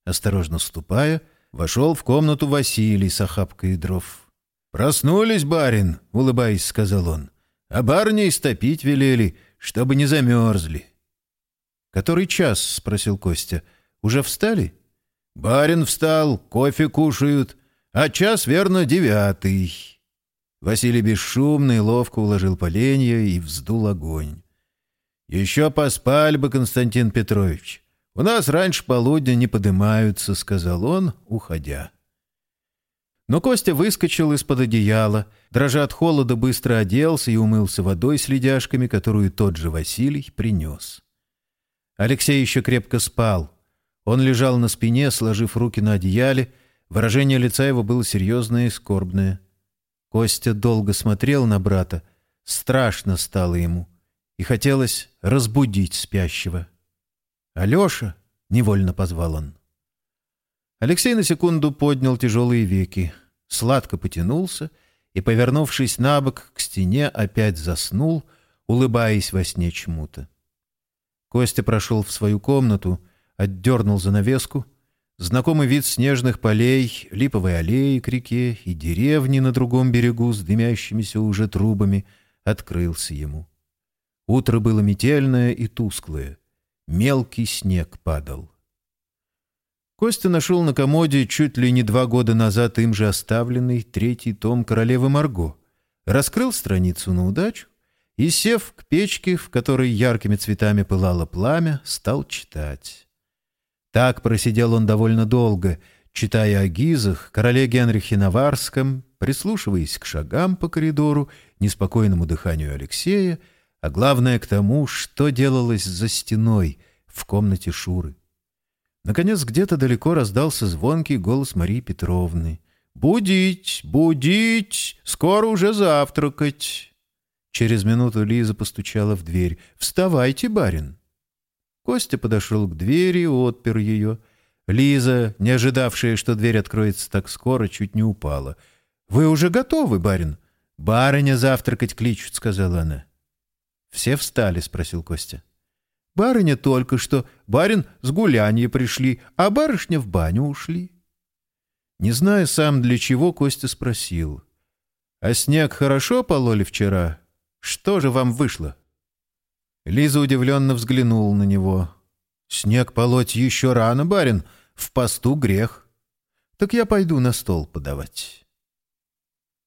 Осторожно ступая — Вошел в комнату Василий с охапкой дров. «Проснулись, барин!» — улыбаясь, сказал он. «А барни истопить велели, чтобы не замерзли». «Который час?» — спросил Костя. «Уже встали?» «Барин встал, кофе кушают, а час, верно, девятый». Василий бесшумно и ловко уложил поленья и вздул огонь. «Еще поспали бы, Константин Петрович. «У нас раньше полудня не подымаются», — сказал он, уходя. Но Костя выскочил из-под одеяла, дрожа от холода, быстро оделся и умылся водой с ледяшками, которую тот же Василий принес. Алексей еще крепко спал. Он лежал на спине, сложив руки на одеяле, выражение лица его было серьезное и скорбное. Костя долго смотрел на брата, страшно стало ему, и хотелось разбудить спящего. «Алеша!» — невольно позвал он. Алексей на секунду поднял тяжелые веки, сладко потянулся и, повернувшись на бок к стене, опять заснул, улыбаясь во сне чему-то. Костя прошел в свою комнату, отдернул занавеску. Знакомый вид снежных полей, липовой аллеи к реке и деревни на другом берегу с дымящимися уже трубами открылся ему. Утро было метельное и тусклое — Мелкий снег падал. Костя нашел на комоде чуть ли не два года назад им же оставленный третий том «Королевы Марго», раскрыл страницу на удачу и, сев к печке, в которой яркими цветами пылало пламя, стал читать. Так просидел он довольно долго, читая о Гизах, короле Генрихе Наварском, прислушиваясь к шагам по коридору, неспокойному дыханию Алексея — а главное к тому, что делалось за стеной в комнате Шуры. Наконец где-то далеко раздался звонкий голос Марии Петровны. «Будить! Будить! Скоро уже завтракать!» Через минуту Лиза постучала в дверь. «Вставайте, барин!» Костя подошел к двери, отпер ее. Лиза, не ожидавшая, что дверь откроется так скоро, чуть не упала. «Вы уже готовы, барин?» «Барыня завтракать кличут», — сказала она. «Все встали?» — спросил Костя. «Барыня только что. Барин с гулянья пришли, а барышня в баню ушли». Не зная сам для чего, Костя спросил. «А снег хорошо пололи вчера? Что же вам вышло?» Лиза удивленно взглянула на него. «Снег полоть еще рано, барин, в посту грех. Так я пойду на стол подавать».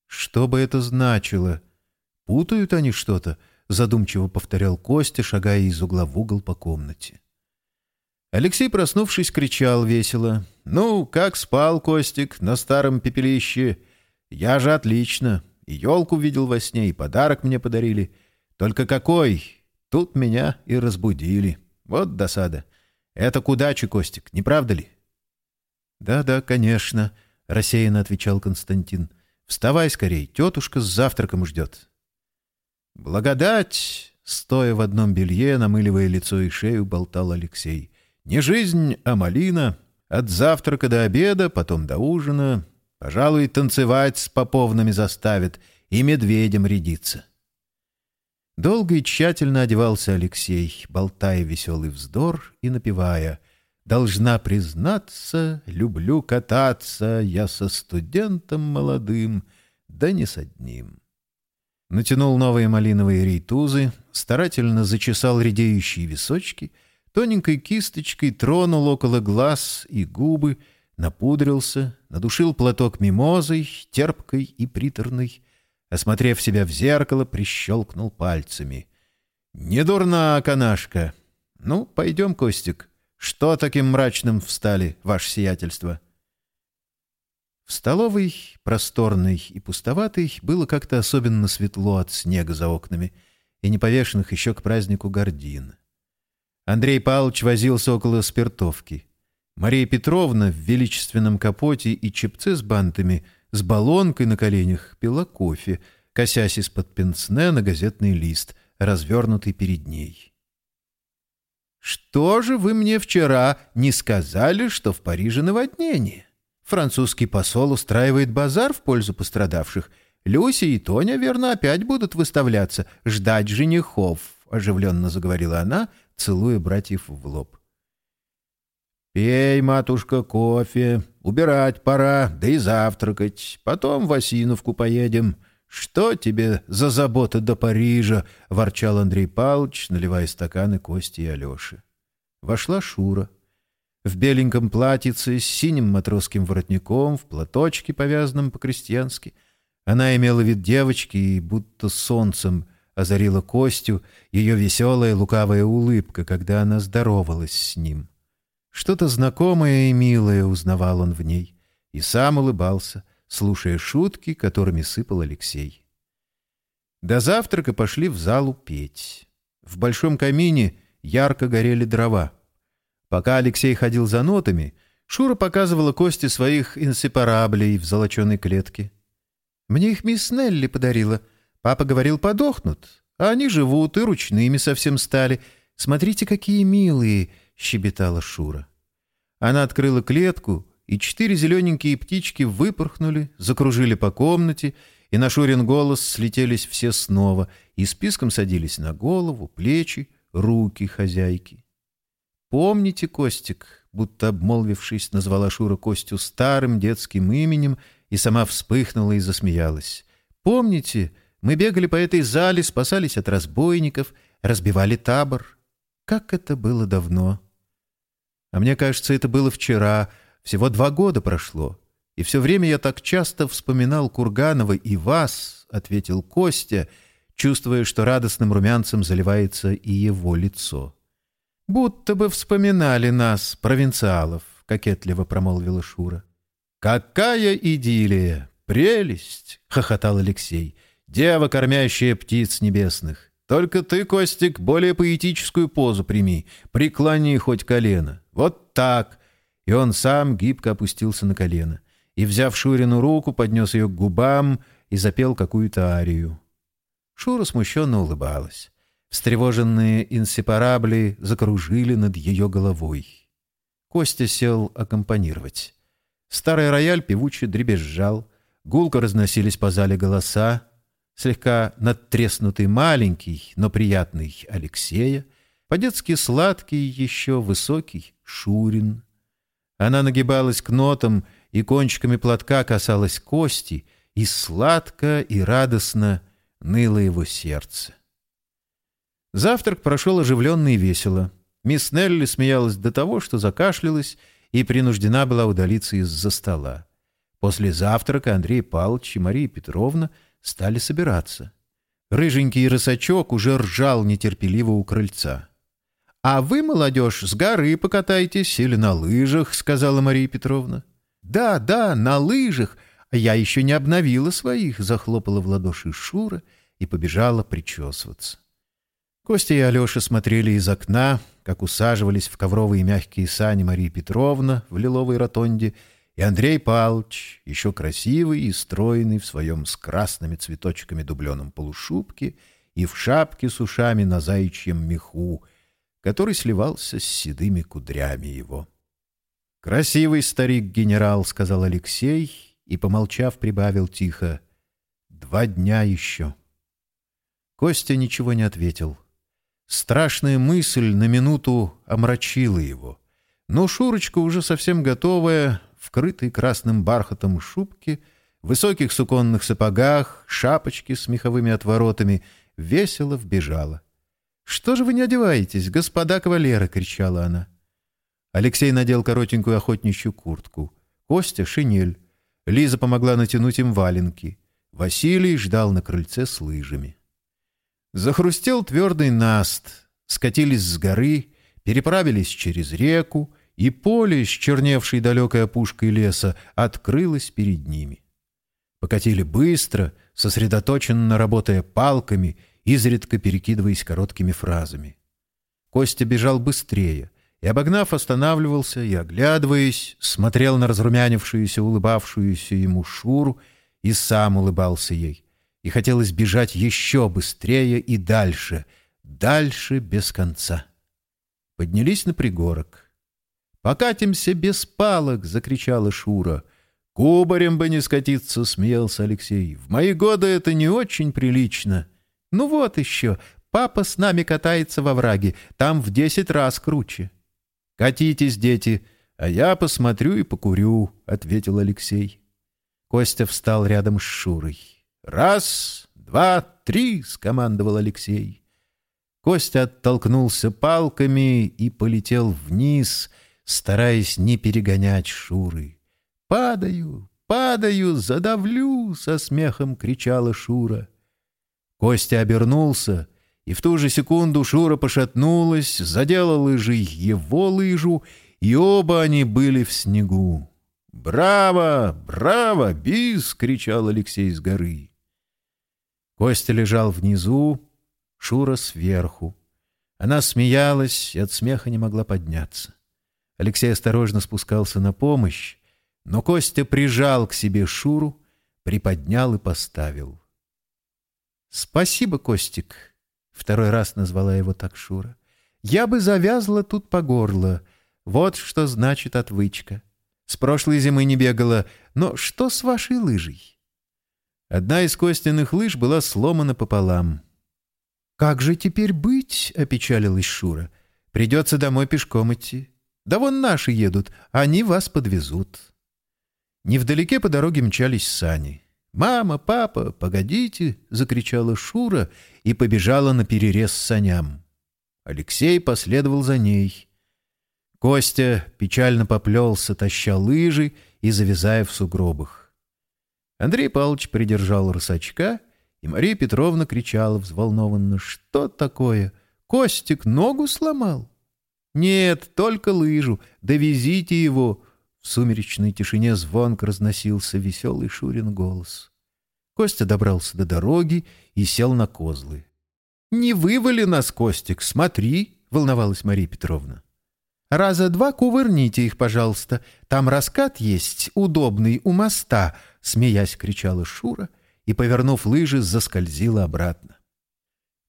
«Что бы это значило? Путают они что-то?» — задумчиво повторял Костя, шагая из угла в угол по комнате. Алексей, проснувшись, кричал весело. «Ну, как спал, Костик, на старом пепелище? Я же отлично. И елку видел во сне, и подарок мне подарили. Только какой? Тут меня и разбудили. Вот досада. Это к удаче, Костик, не правда ли?» «Да-да, конечно», — рассеянно отвечал Константин. «Вставай скорей, тетушка с завтраком ждет». «Благодать!» — стоя в одном белье, намыливая лицо и шею, болтал Алексей. «Не жизнь, а малина. От завтрака до обеда, потом до ужина. Пожалуй, танцевать с поповными заставит и медведем рядиться». Долго и тщательно одевался Алексей, болтая веселый вздор и напевая «Должна признаться, люблю кататься я со студентом молодым, да не с одним». Натянул новые малиновые рейтузы, старательно зачесал редеющие височки, тоненькой кисточкой тронул около глаз и губы, напудрился, надушил платок мимозой, терпкой и приторной, осмотрев себя в зеркало, прищелкнул пальцами. «Не дурна, канашка! Ну, пойдем, Костик. Что таким мрачным встали, ваше сиятельство?» В столовой, просторной и пустоватой, было как-то особенно светло от снега за окнами и неповешенных еще к празднику гордин. Андрей Павлович возился около спиртовки. Мария Петровна в величественном капоте и чепце с бантами, с баллонкой на коленях, пила кофе, косясь из-под пенсне на газетный лист, развернутый перед ней. «Что же вы мне вчера не сказали, что в Париже наводнение?» Французский посол устраивает базар в пользу пострадавших. Люся и Тоня, верно, опять будут выставляться, ждать женихов, — оживленно заговорила она, целуя братьев в лоб. «Пей, матушка, кофе, убирать пора, да и завтракать. Потом в Осиновку поедем. Что тебе за забота до Парижа?» — ворчал Андрей Павлович, наливая стаканы Кости и Алеши. Вошла Шура в беленьком платьице с синим матросским воротником, в платочке, повязанном по-крестьянски. Она имела вид девочки и будто солнцем озарила Костю ее веселая лукавая улыбка, когда она здоровалась с ним. Что-то знакомое и милое узнавал он в ней и сам улыбался, слушая шутки, которыми сыпал Алексей. До завтрака пошли в залу петь. В большом камине ярко горели дрова — Пока Алексей ходил за нотами, Шура показывала кости своих инсепараблей в золоченой клетке. «Мне их мисс Нелли подарила. Папа говорил, подохнут. А они живут и ручными совсем стали. Смотрите, какие милые!» — щебетала Шура. Она открыла клетку, и четыре зелененькие птички выпорхнули, закружили по комнате, и на Шурин голос слетелись все снова и списком садились на голову, плечи, руки хозяйки. «Помните, Костик?» Будто обмолвившись, назвала Шура Костю старым детским именем и сама вспыхнула и засмеялась. «Помните, мы бегали по этой зале, спасались от разбойников, разбивали табор? Как это было давно!» «А мне кажется, это было вчера, всего два года прошло. И все время я так часто вспоминал Курганова и вас», — ответил Костя, чувствуя, что радостным румянцем заливается и его лицо. «Будто бы вспоминали нас, провинциалов», — кокетливо промолвила Шура. «Какая идиллия! Прелесть!» — хохотал Алексей. «Дева, кормящая птиц небесных! Только ты, Костик, более поэтическую позу прими, преклони хоть колено. Вот так!» И он сам гибко опустился на колено и, взяв Шурину руку, поднес ее к губам и запел какую-то арию. Шура смущенно улыбалась. Встревоженные инсепарабли закружили над ее головой. Костя сел аккомпанировать. Старый рояль певуче дребезжал, гулко разносились по зале голоса, слегка надтреснутый маленький, но приятный Алексея, по-детски сладкий еще высокий Шурин. Она нагибалась к нотам и кончиками платка касалась кости, и сладко и радостно ныло его сердце. Завтрак прошел оживленно и весело. Мисс Нелли смеялась до того, что закашлялась и принуждена была удалиться из-за стола. После завтрака Андрей Павлович и Мария Петровна стали собираться. Рыженький рысачок уже ржал нетерпеливо у крыльца. «А вы, молодежь, с горы покатайтесь или на лыжах», — сказала Мария Петровна. «Да, да, на лыжах. Я еще не обновила своих», — захлопала в ладоши Шура и побежала причесываться. Костя и Алеша смотрели из окна, как усаживались в ковровые мягкие сани Мария Петровна в лиловой ротонде и Андрей Павлович, еще красивый и стройный в своем с красными цветочками дубленом полушубке и в шапке с ушами на заячьем меху, который сливался с седыми кудрями его. «Красивый старик-генерал», — сказал Алексей и, помолчав, прибавил тихо. «Два дня еще». Костя ничего не ответил. Страшная мысль на минуту омрачила его. Но Шурочка, уже совсем готовая, вкрытой красным бархатом шубке, в высоких суконных сапогах, шапочке с меховыми отворотами, весело вбежала. «Что же вы не одеваетесь, господа кавалеры?» — кричала она. Алексей надел коротенькую охотничью куртку. Костя — шинель. Лиза помогла натянуть им валенки. Василий ждал на крыльце с лыжами. Захрустел твердый наст, скатились с горы, переправились через реку, и поле, с черневшей далекой опушкой леса, открылось перед ними. Покатили быстро, сосредоточенно работая палками, изредка перекидываясь короткими фразами. Костя бежал быстрее и, обогнав, останавливался и, оглядываясь, смотрел на разрумянившуюся, улыбавшуюся ему Шуру и сам улыбался ей и хотелось бежать еще быстрее и дальше, дальше без конца. Поднялись на пригорок. «Покатимся без палок!» — закричала Шура. «Кубарем бы не скатиться!» — смеялся Алексей. «В мои годы это не очень прилично. Ну вот еще, папа с нами катается во враге, там в десять раз круче». «Катитесь, дети, а я посмотрю и покурю», — ответил Алексей. Костя встал рядом с Шурой. «Раз, два, три!» — скомандовал Алексей. Костя оттолкнулся палками и полетел вниз, стараясь не перегонять Шуры. «Падаю, падаю, задавлю!» — со смехом кричала Шура. Костя обернулся, и в ту же секунду Шура пошатнулась, задела лыжей его лыжу, и оба они были в снегу. «Браво! Браво! Бис!» — кричал Алексей с горы. Костя лежал внизу, Шура сверху. Она смеялась и от смеха не могла подняться. Алексей осторожно спускался на помощь, но Костя прижал к себе Шуру, приподнял и поставил. «Спасибо, Костик», — второй раз назвала его так Шура. «Я бы завязла тут по горло. Вот что значит отвычка. С прошлой зимы не бегала, но что с вашей лыжей?» Одна из костяных лыж была сломана пополам. «Как же теперь быть?» — опечалилась Шура. «Придется домой пешком идти. Да вон наши едут, они вас подвезут». Невдалеке по дороге мчались сани. «Мама, папа, погодите!» — закричала Шура и побежала на перерез саням. Алексей последовал за ней. Костя печально поплелся, таща лыжи и завязая в сугробах. Андрей Павлович придержал рысачка, и Мария Петровна кричала взволнованно. «Что такое? Костик ногу сломал?» «Нет, только лыжу. Довезите его!» В сумеречной тишине звонко разносился веселый Шурин голос. Костя добрался до дороги и сел на козлы. «Не вывали нас, Костик, смотри!» — волновалась Мария Петровна. «Раза два кувырните их, пожалуйста. Там раскат есть, удобный, у моста», — смеясь кричала Шура и, повернув лыжи, заскользила обратно.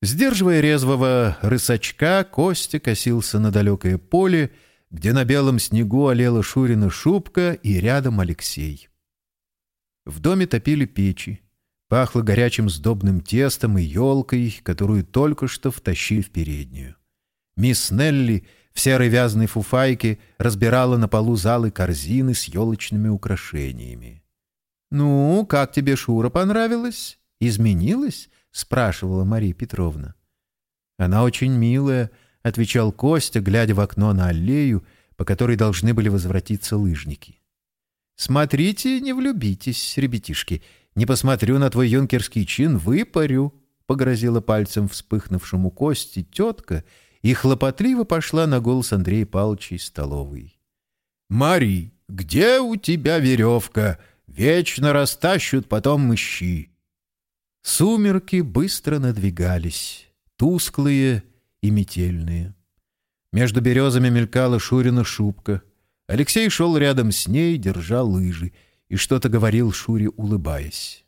Сдерживая резвого рысачка, Костя косился на далекое поле, где на белом снегу олела Шурина шубка и рядом Алексей. В доме топили печи. Пахло горячим сдобным тестом и елкой, которую только что втащили в переднюю. Мисс Нелли в серой вязаной фуфайке разбирала на полу залы корзины с елочными украшениями. «Ну, как тебе Шура понравилась? Изменилась?» — спрашивала Мария Петровна. «Она очень милая», — отвечал Костя, глядя в окно на аллею, по которой должны были возвратиться лыжники. «Смотрите, не влюбитесь, ребятишки. Не посмотрю на твой юнкерский чин, выпарю», — погрозила пальцем вспыхнувшему Кости тетка и хлопотливо пошла на голос Андрея Павловича из столовой. «Мари, где у тебя веревка? Вечно растащут потом мыщи». Сумерки быстро надвигались, тусклые и метельные. Между березами мелькала Шурина шубка. Алексей шел рядом с ней, держа лыжи, и что-то говорил Шуре, улыбаясь.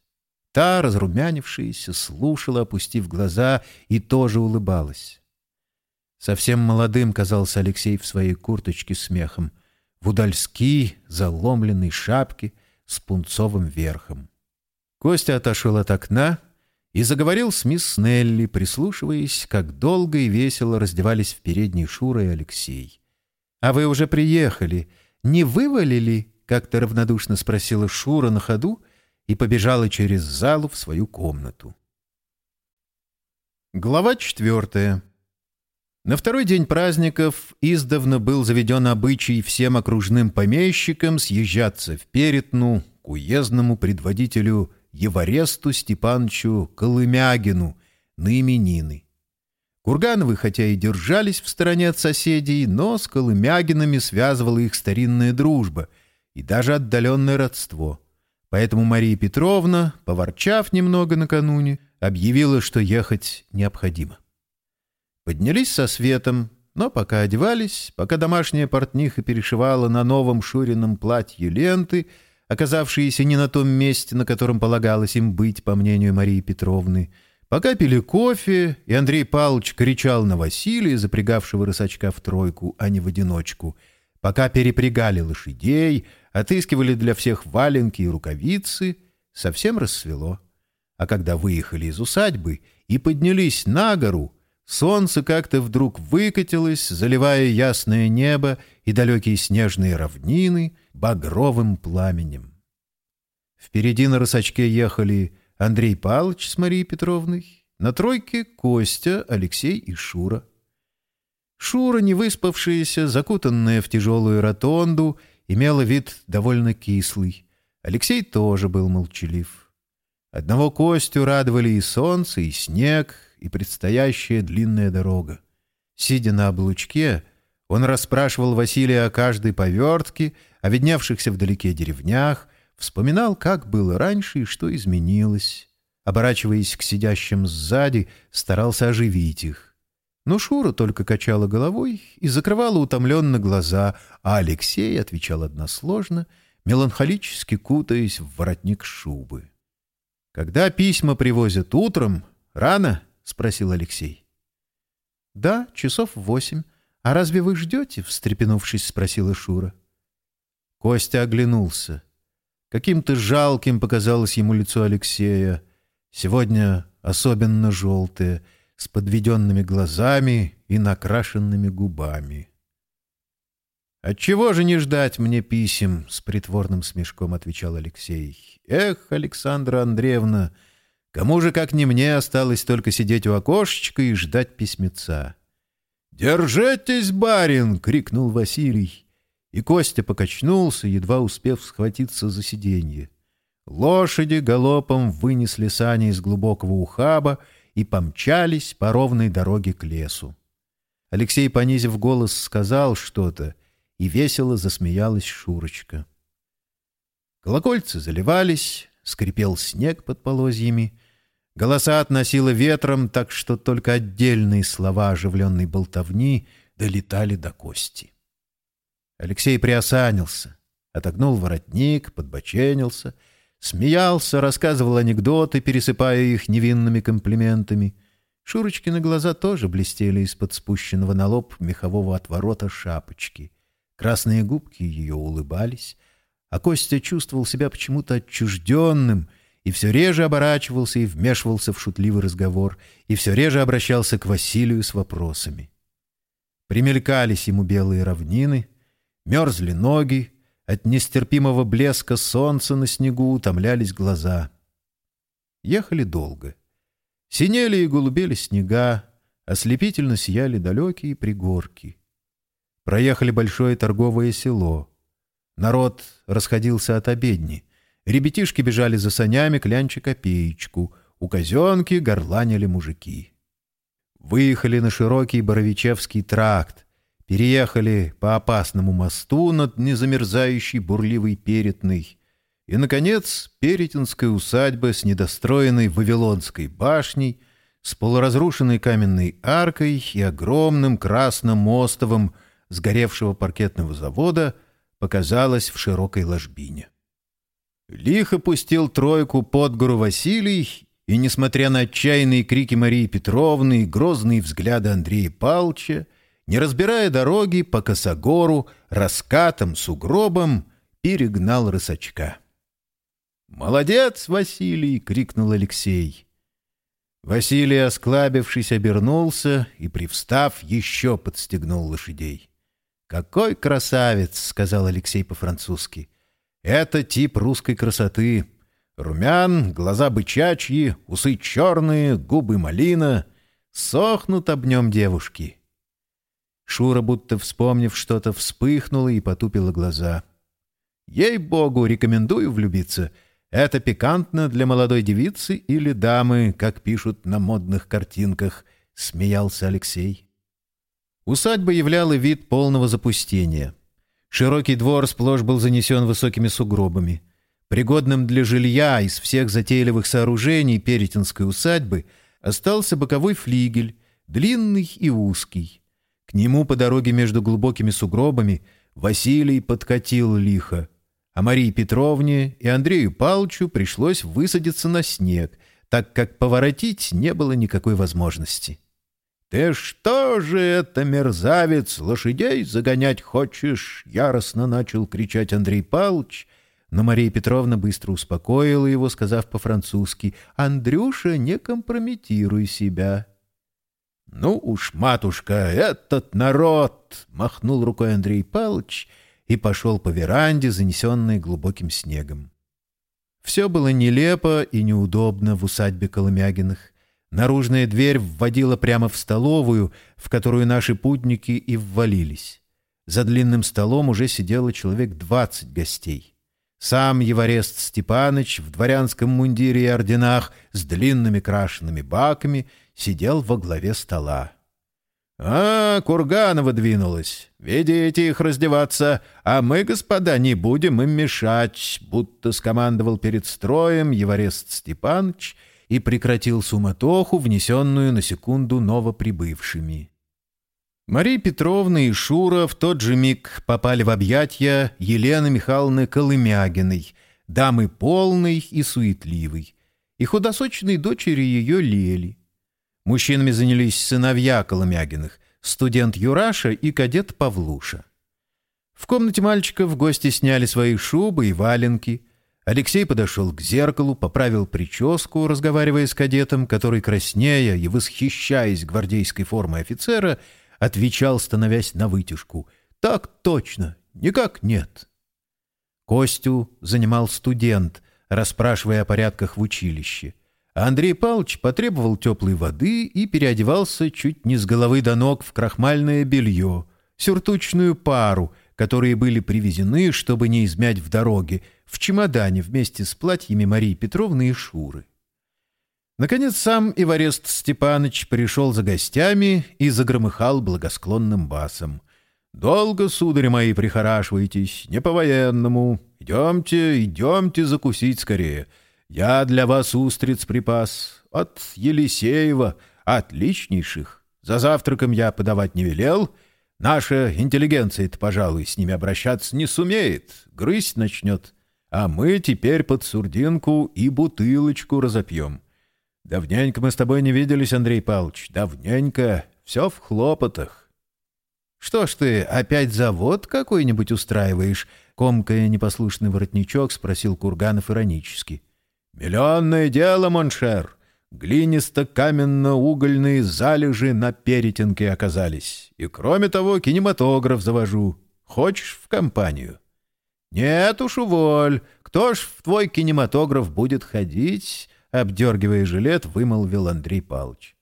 Та, разрумянившаяся, слушала, опустив глаза, и тоже улыбалась. Совсем молодым казался Алексей в своей курточке с мехом, в удальски, заломленной шапке с пунцовым верхом. Костя отошел от окна и заговорил с мисс Нелли, прислушиваясь, как долго и весело раздевались в передней Шура и Алексей. «А вы уже приехали. Не вывалили?» — как-то равнодушно спросила Шура на ходу и побежала через залу в свою комнату. Глава четвертая. На второй день праздников издавна был заведен обычай всем окружным помещикам съезжаться в Перетну к уездному предводителю Еваресту Степановичу Колымягину на именины. Кургановы хотя и держались в стороне от соседей, но с Колымягинами связывала их старинная дружба и даже отдаленное родство. Поэтому Мария Петровна, поворчав немного накануне, объявила, что ехать необходимо. Поднялись со светом, но пока одевались, пока домашняя портниха перешивала на новом Шурином платье ленты — оказавшиеся не на том месте, на котором полагалось им быть, по мнению Марии Петровны. Пока пили кофе, и Андрей Павлович кричал на Василия, запрягавшего рысачка в тройку, а не в одиночку. Пока перепрягали лошадей, отыскивали для всех валенки и рукавицы, совсем рассвело. А когда выехали из усадьбы и поднялись на гору, солнце как-то вдруг выкатилось, заливая ясное небо и далекие снежные равнины багровым пламенем. Впереди на рысачке ехали Андрей Павлович с Марией Петровной, на тройке Костя, Алексей и Шура. Шура, не выспавшаяся, закутанная в тяжелую ротонду, имела вид довольно кислый. Алексей тоже был молчалив. Одного Костю радовали и солнце, и снег, и предстоящая длинная дорога. Сидя на облучке, он расспрашивал Василия о каждой повертке, о видневшихся вдалеке деревнях, вспоминал, как было раньше и что изменилось. Оборачиваясь к сидящим сзади, старался оживить их. Но Шура только качала головой и закрывала утомленно глаза, а Алексей отвечал односложно, меланхолически кутаясь в воротник шубы. «Когда письма привозят утром, рано?» — спросил Алексей. «Да, часов восемь. «А разве вы ждете?» — встрепенувшись, спросила Шура. Костя оглянулся. Каким-то жалким показалось ему лицо Алексея. Сегодня особенно желтое, с подведенными глазами и накрашенными губами. «Отчего же не ждать мне писем?» — с притворным смешком отвечал Алексей. «Эх, Александра Андреевна, кому же, как не мне, осталось только сидеть у окошечка и ждать письмеца?» «Держитесь, барин!» — крикнул Василий. И Костя покачнулся, едва успев схватиться за сиденье. Лошади галопом вынесли сани из глубокого ухаба и помчались по ровной дороге к лесу. Алексей, понизив голос, сказал что-то, и весело засмеялась Шурочка. Колокольцы заливались, скрипел снег под полозьями — Голоса относило ветром, так что только отдельные слова оживленной болтовни долетали до кости. Алексей приосанился, отогнул воротник, подбоченился, смеялся, рассказывал анекдоты, пересыпая их невинными комплиментами. Шурочкины глаза тоже блестели из-под спущенного на лоб мехового отворота шапочки. Красные губки ее улыбались, а Костя чувствовал себя почему-то отчужденным — и все реже оборачивался и вмешивался в шутливый разговор, и все реже обращался к Василию с вопросами. Примелькались ему белые равнины, мерзли ноги, от нестерпимого блеска солнца на снегу утомлялись глаза. Ехали долго. Синели и голубели снега, ослепительно сияли далекие пригорки. Проехали большое торговое село. Народ расходился от обедни. Ребятишки бежали за санями клянчи копеечку. У казенки горланили мужики. Выехали на широкий Боровичевский тракт, переехали по опасному мосту над незамерзающей бурливой Перетной, и, наконец, Перетинская усадьба с недостроенной Вавилонской башней, с полуразрушенной каменной аркой и огромным красным мостовым сгоревшего паркетного завода показалась в широкой ложбине. Лихо пустил тройку под гору Василий и, несмотря на отчаянные крики Марии Петровны и грозные взгляды Андрея Палча, не разбирая дороги по косогору, раскатам, сугробам, перегнал рысачка. «Молодец, Василий!» — крикнул Алексей. Василий, осклабившись, обернулся и, привстав, еще подстегнул лошадей. «Какой красавец!» — сказал Алексей по-французски. «Это тип русской красоты. Румян, глаза бычачьи, усы черные, губы малина. Сохнут об нем девушки. Шура, будто вспомнив что-то, вспыхнула и потупила глаза. «Ей-богу, рекомендую влюбиться. Это пикантно для молодой девицы или дамы, как пишут на модных картинках», — смеялся Алексей. Усадьба являла вид полного запустения. Широкий двор сплошь был занесен высокими сугробами — Пригодным для жилья из всех затейливых сооружений Перетинской усадьбы остался боковой флигель, длинный и узкий. К нему по дороге между глубокими сугробами Василий подкатил лихо, а Марии Петровне и Андрею Палчу пришлось высадиться на снег, так как поворотить не было никакой возможности. «Ты что же это, мерзавец, лошадей загонять хочешь?» — яростно начал кричать Андрей Палч — но Мария Петровна быстро успокоила его, сказав по-французски, «Андрюша, не компрометируй себя». «Ну уж, матушка, этот народ!» — махнул рукой Андрей Павлович и пошел по веранде, занесенной глубоким снегом. Все было нелепо и неудобно в усадьбе Коломягиных. Наружная дверь вводила прямо в столовую, в которую наши путники и ввалились. За длинным столом уже сидело человек двадцать гостей. Сам Еварест Степаныч в дворянском мундире и орденах с длинными крашенными баками сидел во главе стола. «А, Курганова двинулась. Ведите их раздеваться, а мы, господа, не будем им мешать», будто скомандовал перед строем Еварест Степаныч и прекратил суматоху, внесенную на секунду новоприбывшими. Мария Петровна и Шура в тот же миг попали в объятья Елены Михайловны Колымягиной, дамы полной и суетливой, и худосочной дочери ее Лели. Мужчинами занялись сыновья Колымягиных, студент Юраша и кадет Павлуша. В комнате мальчиков гости сняли свои шубы и валенки. Алексей подошел к зеркалу, поправил прическу, разговаривая с кадетом, который, краснея и восхищаясь гвардейской формой офицера, — отвечал, становясь на вытяжку. «Так точно, никак нет». Костю занимал студент, расспрашивая о порядках в училище. Андрей Павлович потребовал теплой воды и переодевался чуть не с головы до ног в крахмальное белье, сюртучную пару, которые были привезены, чтобы не измять в дороге, в чемодане вместе с платьями Марии Петровны и Шуры. Наконец сам Иварест Степаныч пришел за гостями и загромыхал благосклонным басом. «Долго, судари мои, прихорашиваетесь, не по-военному. Идемте, идемте закусить скорее. Я для вас устриц припас. От Елисеева, отличнейших. За завтраком я подавать не велел. Наша интеллигенция-то, пожалуй, с ними обращаться не сумеет, грызть начнет. А мы теперь под сурдинку и бутылочку разопьем». Давненько мы с тобой не виделись, Андрей Павлович. Давненько. Все в хлопотах. Что ж ты, опять завод какой-нибудь устраиваешь? Комкая непослушный воротничок, спросил Курганов иронически. Миллионное дело, mon cher. Глинисто-каменно-угольные залежи на перетенке оказались. И кроме того, кинематограф завожу. Хочешь в компанию? Нет уж, уволь. Кто ж в твой кинематограф будет ходить? Обдергивая жилет, вымолвил Андрей Павлович.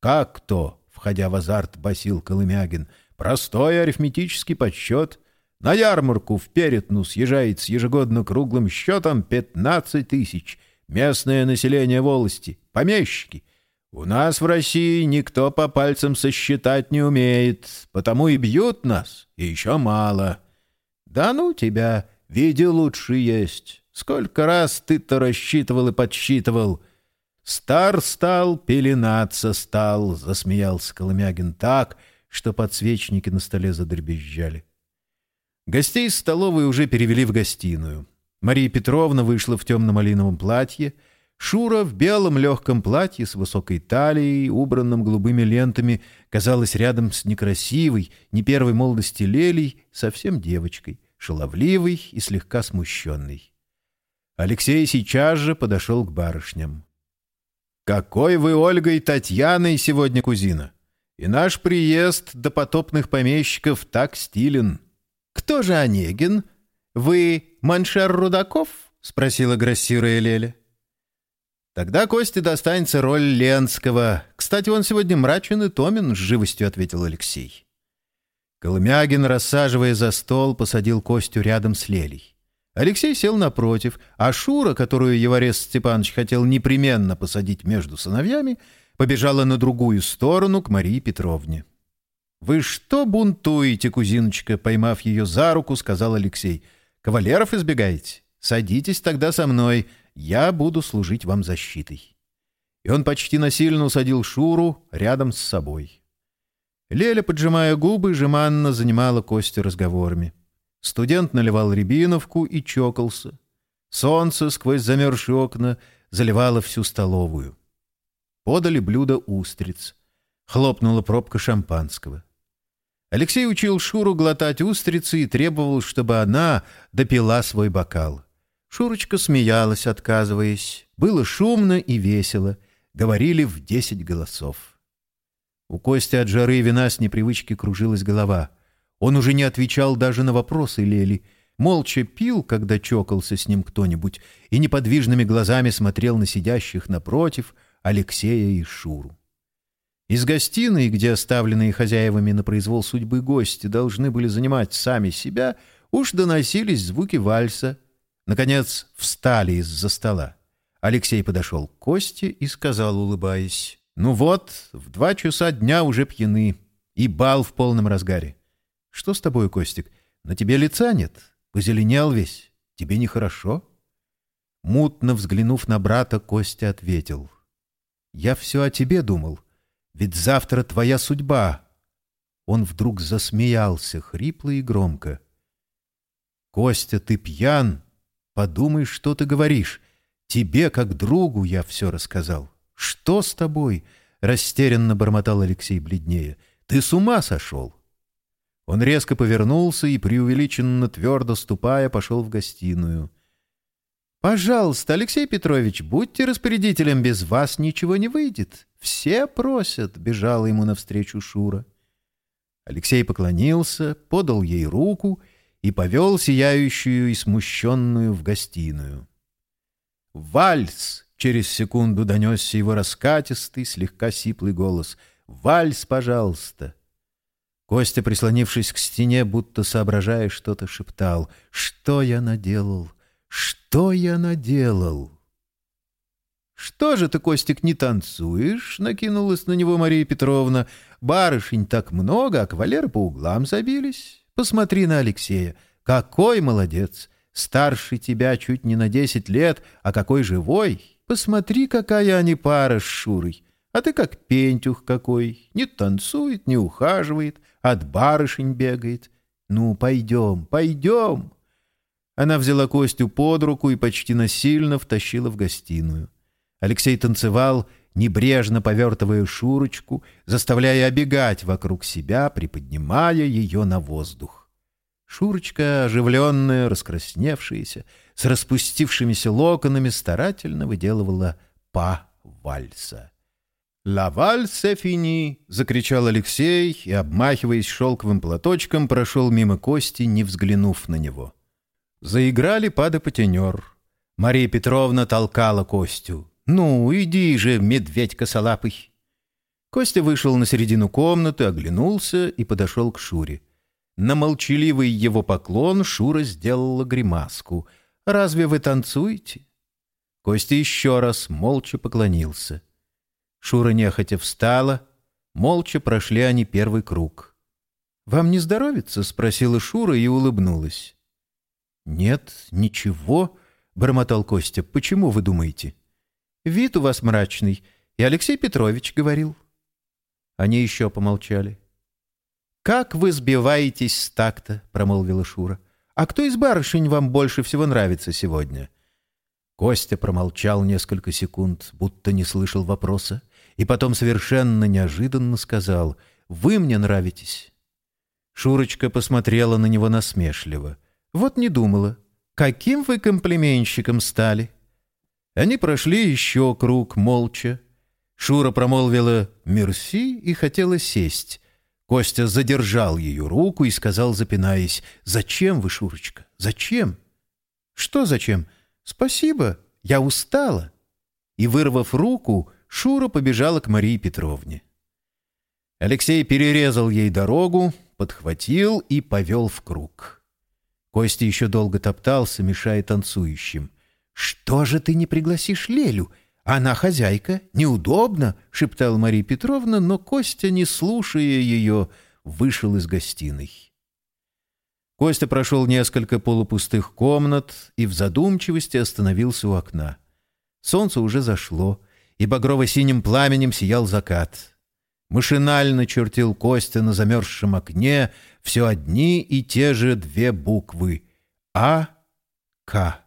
«Как кто? Входя в азарт, басил Колымягин. «Простой арифметический подсчет. На ярмарку в Перетну съезжает с ежегодно круглым счетом 15 тысяч. Местное население волости, помещики. У нас в России никто по пальцам сосчитать не умеет, потому и бьют нас, и еще мало. Да ну тебя, види лучше есть. Сколько раз ты-то рассчитывал и подсчитывал. Стар стал, пеленаться стал, — засмеялся Колымягин так, что подсвечники на столе задребезжали. Гостей из столовой уже перевели в гостиную. Мария Петровна вышла в темно-малиновом платье — Шура в белом легком платье с высокой талией, убранным голубыми лентами, казалась рядом с некрасивой, не первой молодости Лелей, совсем девочкой, шаловливой и слегка смущенной. Алексей сейчас же подошел к барышням. «Какой вы, Ольга и Татьяной, сегодня кузина! И наш приезд до потопных помещиков так стилен!» «Кто же Онегин? Вы Маншер Рудаков?» — спросила грассируя Леля. «Тогда Косте достанется роль Ленского. Кстати, он сегодня мрачен и томен», — с живостью ответил Алексей. Колымягин, рассаживая за стол, посадил Костю рядом с Лелей. Алексей сел напротив, а Шура, которую Еварес Степанович хотел непременно посадить между сыновьями, побежала на другую сторону к Марии Петровне. «Вы что бунтуете, кузиночка?» — поймав ее за руку, сказал Алексей. «Кавалеров избегаете? Садитесь тогда со мной. Я буду служить вам защитой». И он почти насильно усадил Шуру рядом с собой. Леля, поджимая губы, жеманно занимала Костю разговорами. Студент наливал рябиновку и чокался. Солнце сквозь замерзшие окна заливало всю столовую. Подали блюдо устриц. Хлопнула пробка шампанского. Алексей учил Шуру глотать устрицы и требовал, чтобы она допила свой бокал. Шурочка смеялась, отказываясь. Было шумно и весело. Говорили в десять голосов. У Кости от жары и вина с непривычки кружилась голова. Он уже не отвечал даже на вопросы Лели. Молча пил, когда чокался с ним кто-нибудь, и неподвижными глазами смотрел на сидящих напротив Алексея и Шуру. Из гостиной, где оставленные хозяевами на произвол судьбы гости должны были занимать сами себя, уж доносились звуки вальса — Наконец встали из-за стола. Алексей подошел к Косте и сказал, улыбаясь, «Ну вот, в два часа дня уже пьяны, и бал в полном разгаре. Что с тобой, Костик? На тебе лица нет? Позеленел весь. Тебе нехорошо?» Мутно взглянув на брата, Костя ответил, «Я все о тебе думал, ведь завтра твоя судьба». Он вдруг засмеялся, хрипло и громко. «Костя, ты пьян!» Подумай, что ты говоришь. Тебе, как другу, я все рассказал. Что с тобой? Растерянно бормотал Алексей бледнее. Ты с ума сошел? Он резко повернулся и, преувеличенно твердо ступая, пошел в гостиную. «Пожалуйста, Алексей Петрович, будьте распорядителем, без вас ничего не выйдет. Все просят», — бежала ему навстречу Шура. Алексей поклонился, подал ей руку — и повел сияющую и смущенную в гостиную. «Вальс!» — через секунду донесся его раскатистый, слегка сиплый голос. «Вальс, пожалуйста!» Костя, прислонившись к стене, будто соображая что-то, шептал. «Что я наделал? Что я наделал?» «Что же ты, Костик, не танцуешь?» — накинулась на него Мария Петровна. «Барышень так много, а кавалеры по углам забились». Посмотри на Алексея. Какой молодец! Старше тебя чуть не на десять лет, а какой живой! Посмотри, какая они пара с Шурой. А ты как пентюх какой. Не танцует, не ухаживает, от барышень бегает. Ну, пойдем, пойдем!» Она взяла Костю под руку и почти насильно втащила в гостиную. Алексей танцевал, небрежно повертывая Шурочку, заставляя обегать вокруг себя, приподнимая ее на воздух. Шурочка, оживленная, раскрасневшаяся, с распустившимися локонами, старательно выделывала па вальса. «Ла вальсе фини!» — закричал Алексей и, обмахиваясь шелковым платочком, прошел мимо Кости, не взглянув на него. Заиграли пада патенер. Мария Петровна толкала Костю. «Ну, иди же, медведь косолапый!» Костя вышел на середину комнаты, оглянулся и подошел к Шуре. На молчаливый его поклон Шура сделала гримаску. «Разве вы танцуете?» Костя еще раз молча поклонился. Шура нехотя встала. Молча прошли они первый круг. «Вам не здоровится?» — спросила Шура и улыбнулась. «Нет, ничего», — бормотал Костя. «Почему вы думаете?» «Вид у вас мрачный, и Алексей Петрович говорил». Они еще помолчали. «Как вы сбиваетесь с такта?» — промолвила Шура. «А кто из барышень вам больше всего нравится сегодня?» Костя промолчал несколько секунд, будто не слышал вопроса, и потом совершенно неожиданно сказал «Вы мне нравитесь». Шурочка посмотрела на него насмешливо. «Вот не думала. Каким вы комплименщиком стали?» Они прошли еще круг молча. Шура промолвила «мерси» и хотела сесть. Костя задержал ее руку и сказал, запинаясь, «Зачем вы, Шурочка? Зачем?» «Что зачем? Спасибо, я устала». И, вырвав руку, Шура побежала к Марии Петровне. Алексей перерезал ей дорогу, подхватил и повел в круг. Костя еще долго топтался, мешая танцующим. «Что же ты не пригласишь Лелю? Она хозяйка, неудобно!» — шептала Мария Петровна, но Костя, не слушая ее, вышел из гостиной. Костя прошел несколько полупустых комнат и в задумчивости остановился у окна. Солнце уже зашло — и багрово-синим пламенем сиял закат. Машинально чертил Костя на замерзшем окне все одни и те же две буквы А, К.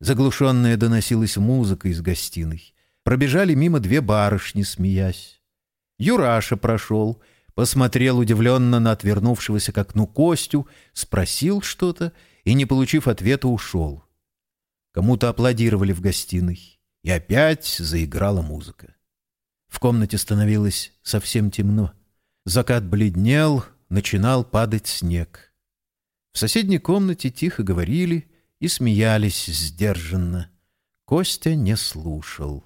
Заглушенная доносилась музыка из гостиной. Пробежали мимо две барышни, смеясь. Юраша прошел, посмотрел удивленно на отвернувшегося к окну Костю, спросил что-то и, не получив ответа, ушел. Кому-то аплодировали в гостиной. И опять заиграла музыка. В комнате становилось совсем темно. Закат бледнел, начинал падать снег. В соседней комнате тихо говорили и смеялись сдержанно. Костя не слушал.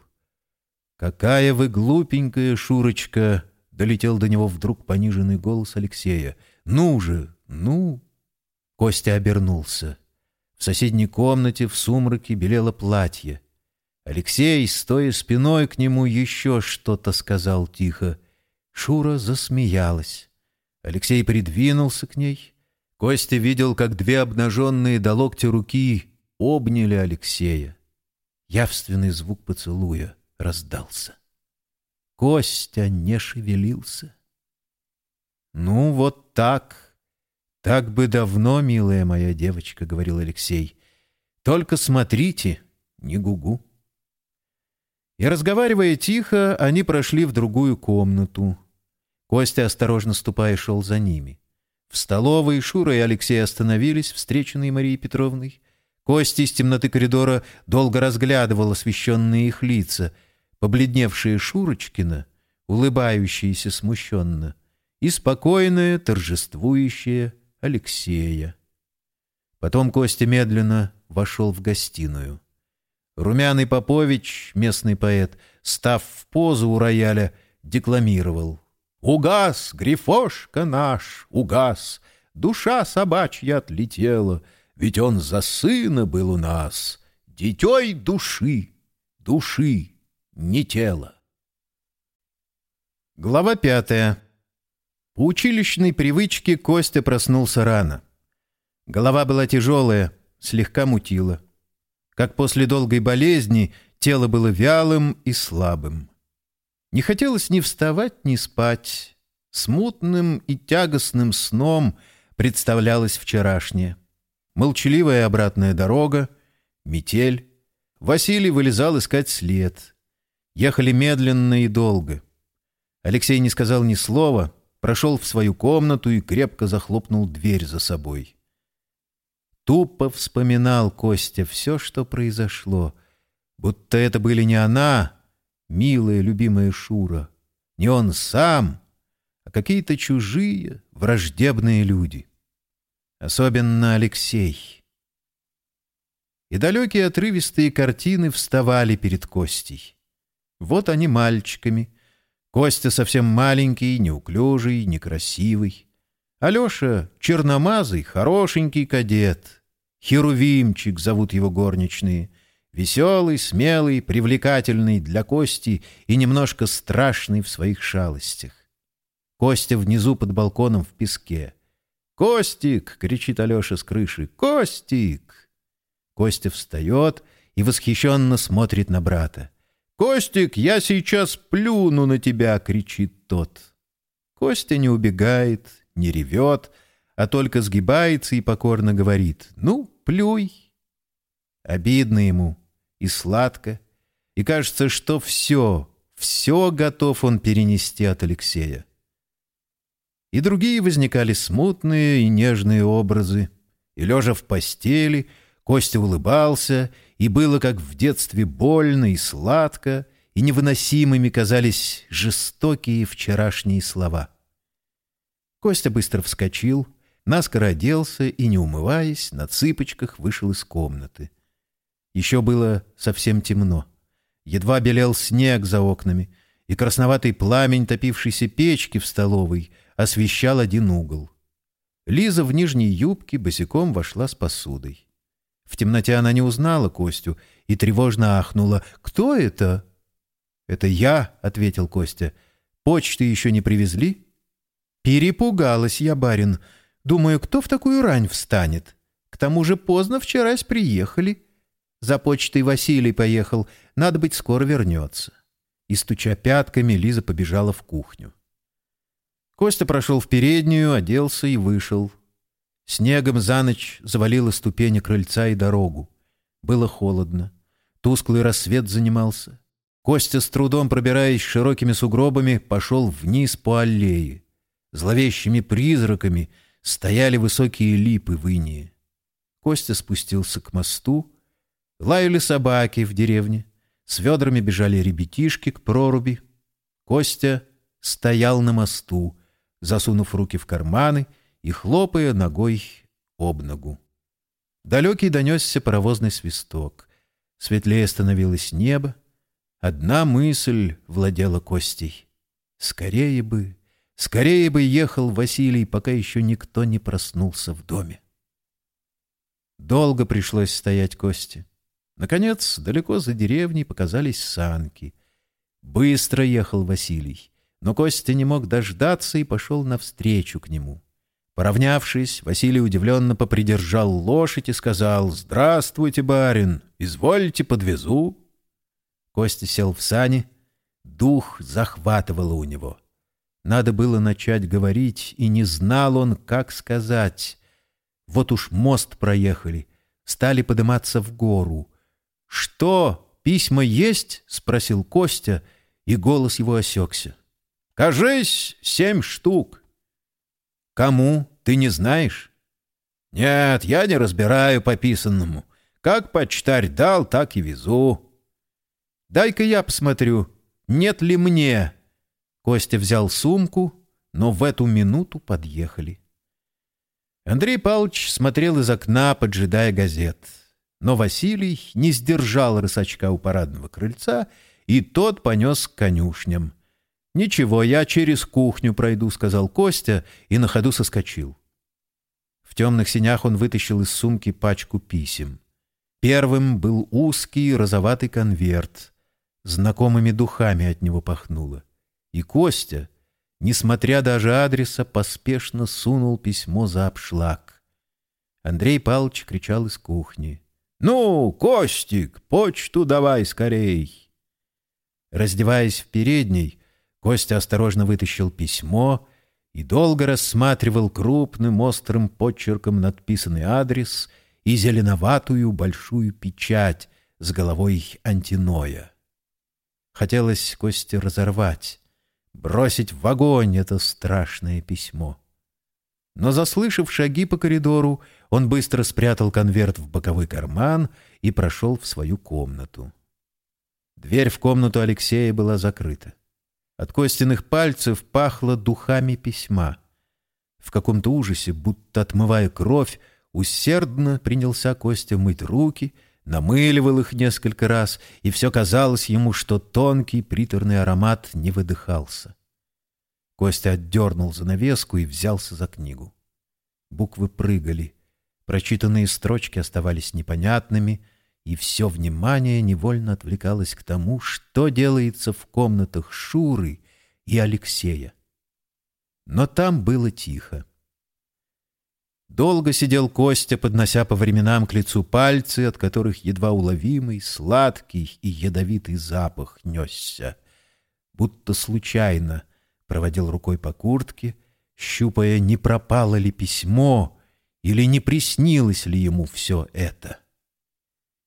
«Какая вы глупенькая, Шурочка!» — долетел до него вдруг пониженный голос Алексея. «Ну же, ну!» Костя обернулся. В соседней комнате в сумраке белело платье. Алексей, стоя спиной к нему, еще что-то сказал тихо. Шура засмеялась. Алексей придвинулся к ней. Костя видел, как две обнаженные до локтя руки обняли Алексея. Явственный звук поцелуя раздался. Костя не шевелился. «Ну, вот так. Так бы давно, милая моя девочка», — говорил Алексей. «Только смотрите, не гугу». И, разговаривая тихо, они прошли в другую комнату. Костя, осторожно ступая, шел за ними. В столовой Шура и Алексей остановились, встреченные Марией Петровной. Костя из темноты коридора долго разглядывал освещенные их лица, побледневшие Шурочкина, улыбающиеся смущенно, и спокойное, торжествующее Алексея. Потом Костя медленно вошел в гостиную. Румяный Попович, местный поэт, став в позу у рояля, декламировал. «Угас, грифошка наш, угас, душа собачья отлетела, ведь он за сына был у нас, дитей души, души, не тела». Глава пятая. По училищной привычке Костя проснулся рано. Голова была тяжелая, слегка мутила. Как после долгой болезни тело было вялым и слабым. Не хотелось ни вставать, ни спать. Смутным и тягостным сном представлялась вчерашняя. Молчаливая обратная дорога, метель. Василий вылезал искать след. Ехали медленно и долго. Алексей не сказал ни слова, прошел в свою комнату и крепко захлопнул дверь за собой. Тупо вспоминал Костя все, что произошло, будто это были не она, милая, любимая Шура, не он сам, а какие-то чужие, враждебные люди. Особенно Алексей. И далекие отрывистые картины вставали перед Костей. Вот они мальчиками, Костя совсем маленький, неуклюжий, некрасивый. Алеша черномазый, хорошенький кадет. Херувимчик зовут его горничные. Веселый, смелый, привлекательный для Кости и немножко страшный в своих шалостях. Костя внизу под балконом в песке. «Костик!» — кричит Алеша с крыши. «Костик!» Костя встает и восхищенно смотрит на брата. «Костик, я сейчас плюну на тебя!» — кричит тот. Костя не убегает, не ревет, а только сгибается и покорно говорит «Ну, плюй». Обидно ему и сладко, и кажется, что все, все готов он перенести от Алексея. И другие возникали смутные и нежные образы, и, лежа в постели, Костя улыбался, и было, как в детстве, больно и сладко, и невыносимыми казались жестокие вчерашние слова. Костя быстро вскочил, наскоро оделся и, не умываясь, на цыпочках вышел из комнаты. Еще было совсем темно. Едва белел снег за окнами, и красноватый пламень топившейся печки в столовой освещал один угол. Лиза в нижней юбке босиком вошла с посудой. В темноте она не узнала Костю и тревожно ахнула. «Кто это?» «Это я», — ответил Костя. «Почты еще не привезли?» «Перепугалась я, барин. Думаю, кто в такую рань встанет? К тому же поздно вчерась приехали. За почтой Василий поехал. Надо быть, скоро вернется». И, стуча пятками, Лиза побежала в кухню. Костя прошел в переднюю, оделся и вышел. Снегом за ночь завалило ступени крыльца и дорогу. Было холодно. Тусклый рассвет занимался. Костя, с трудом пробираясь широкими сугробами, пошел вниз по аллее. Зловещими призраками стояли высокие липы в инии. Костя спустился к мосту. Лаяли собаки в деревне. С ведрами бежали ребятишки к проруби. Костя стоял на мосту, засунув руки в карманы и хлопая ногой об ногу. Далекий донесся паровозный свисток. Светлее становилось небо. Одна мысль владела Костей. Скорее бы, скорее бы ехал Василий, пока еще никто не проснулся в доме. Долго пришлось стоять Косте. Наконец, далеко за деревней показались санки. Быстро ехал Василий, но Костя не мог дождаться и пошел навстречу к нему. Поравнявшись, Василий удивленно попридержал лошадь и сказал «Здравствуйте, барин! Извольте, подвезу!» Костя сел в сани. Дух захватывало у него. Надо было начать говорить, и не знал он, как сказать. Вот уж мост проехали, стали подниматься в гору. «Что, письма есть?» — спросил Костя, и голос его осекся. «Кажись, семь штук». «Кому? Ты не знаешь?» «Нет, я не разбираю по писанному. Как почтарь дал, так и везу». Дай-ка я посмотрю, нет ли мне...» Костя взял сумку, но в эту минуту подъехали. Андрей Павлович смотрел из окна, поджидая газет. Но Василий не сдержал рысачка у парадного крыльца, и тот понес к конюшням. «Ничего, я через кухню пройду», — сказал Костя, и на ходу соскочил. В темных синях он вытащил из сумки пачку писем. Первым был узкий розоватый конверт — Знакомыми духами от него пахнуло. И Костя, несмотря даже адреса, поспешно сунул письмо за обшлаг. Андрей Павлович кричал из кухни. «Ну, Костик, почту давай скорей!» Раздеваясь в передней, Костя осторожно вытащил письмо и долго рассматривал крупным острым почерком надписанный адрес и зеленоватую большую печать с головой антиноя. Хотелось Косте разорвать, бросить в огонь это страшное письмо. Но, заслышав шаги по коридору, он быстро спрятал конверт в боковой карман и прошел в свою комнату. Дверь в комнату Алексея была закрыта. От Костиных пальцев пахло духами письма. В каком-то ужасе, будто отмывая кровь, усердно принялся Костя мыть руки, намыливал их несколько раз, и все казалось ему, что тонкий приторный аромат не выдыхался. Костя отдернул занавеску и взялся за книгу. Буквы прыгали, прочитанные строчки оставались непонятными, и все внимание невольно отвлекалось к тому, что делается в комнатах Шуры и Алексея. Но там было тихо. Долго сидел Костя, поднося по временам к лицу пальцы, от которых едва уловимый, сладкий и ядовитый запах несся. Будто случайно проводил рукой по куртке, щупая, не пропало ли письмо или не приснилось ли ему все это.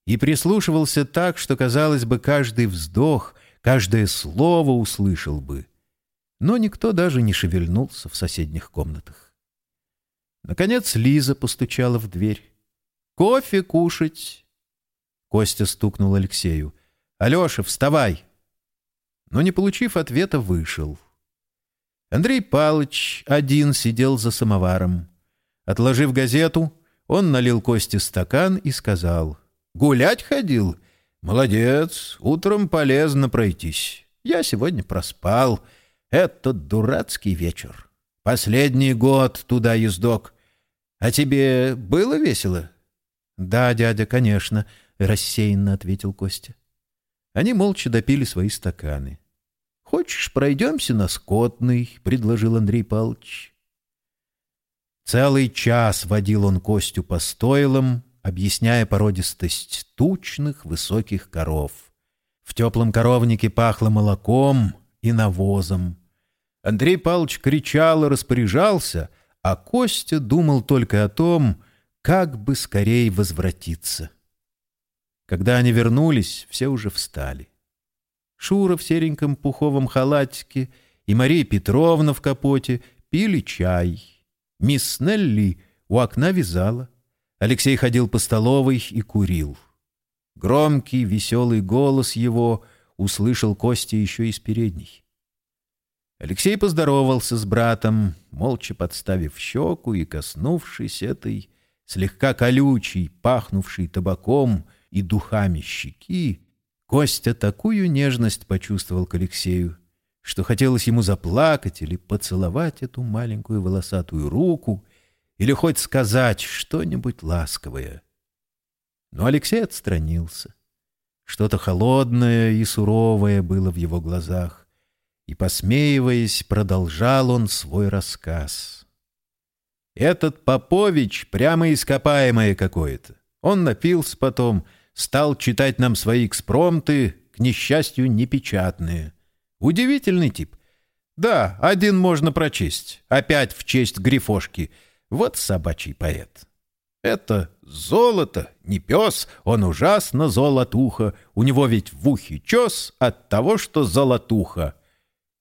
И прислушивался так, что, казалось бы, каждый вздох, каждое слово услышал бы. Но никто даже не шевельнулся в соседних комнатах. Наконец Лиза постучала в дверь. «Кофе кушать!» Костя стукнул Алексею. «Алеша, вставай!» Но, не получив ответа, вышел. Андрей Палыч один сидел за самоваром. Отложив газету, он налил Косте стакан и сказал. «Гулять ходил? Молодец, утром полезно пройтись. Я сегодня проспал. Этот дурацкий вечер. Последний год туда ездок. «А тебе было весело?» «Да, дядя, конечно», — рассеянно ответил Костя. Они молча допили свои стаканы. «Хочешь, пройдемся на скотный?» — предложил Андрей Павлович. Целый час водил он Костю по стойлам, объясняя породистость тучных высоких коров. В теплом коровнике пахло молоком и навозом. Андрей Павлович кричал и распоряжался — а Костя думал только о том, как бы скорее возвратиться. Когда они вернулись, все уже встали. Шура в сереньком пуховом халатике и Мария Петровна в капоте пили чай. Мисс Нелли у окна вязала. Алексей ходил по столовой и курил. Громкий, веселый голос его услышал Костя еще из передней. Алексей поздоровался с братом, молча подставив щеку и коснувшись этой слегка колючей, пахнувшей табаком и духами щеки, Костя такую нежность почувствовал к Алексею, что хотелось ему заплакать или поцеловать эту маленькую волосатую руку, или хоть сказать что-нибудь ласковое. Но Алексей отстранился. Что-то холодное и суровое было в его глазах и, посмеиваясь, продолжал он свой рассказ. «Этот Попович прямо ископаемое какое-то. Он напился потом, стал читать нам свои экспромты, к несчастью, непечатные. Удивительный тип. Да, один можно прочесть. Опять в честь Грифошки. Вот собачий поэт. Это золото, не пес, он ужасно золотуха. У него ведь в ухе чес от того, что золотуха.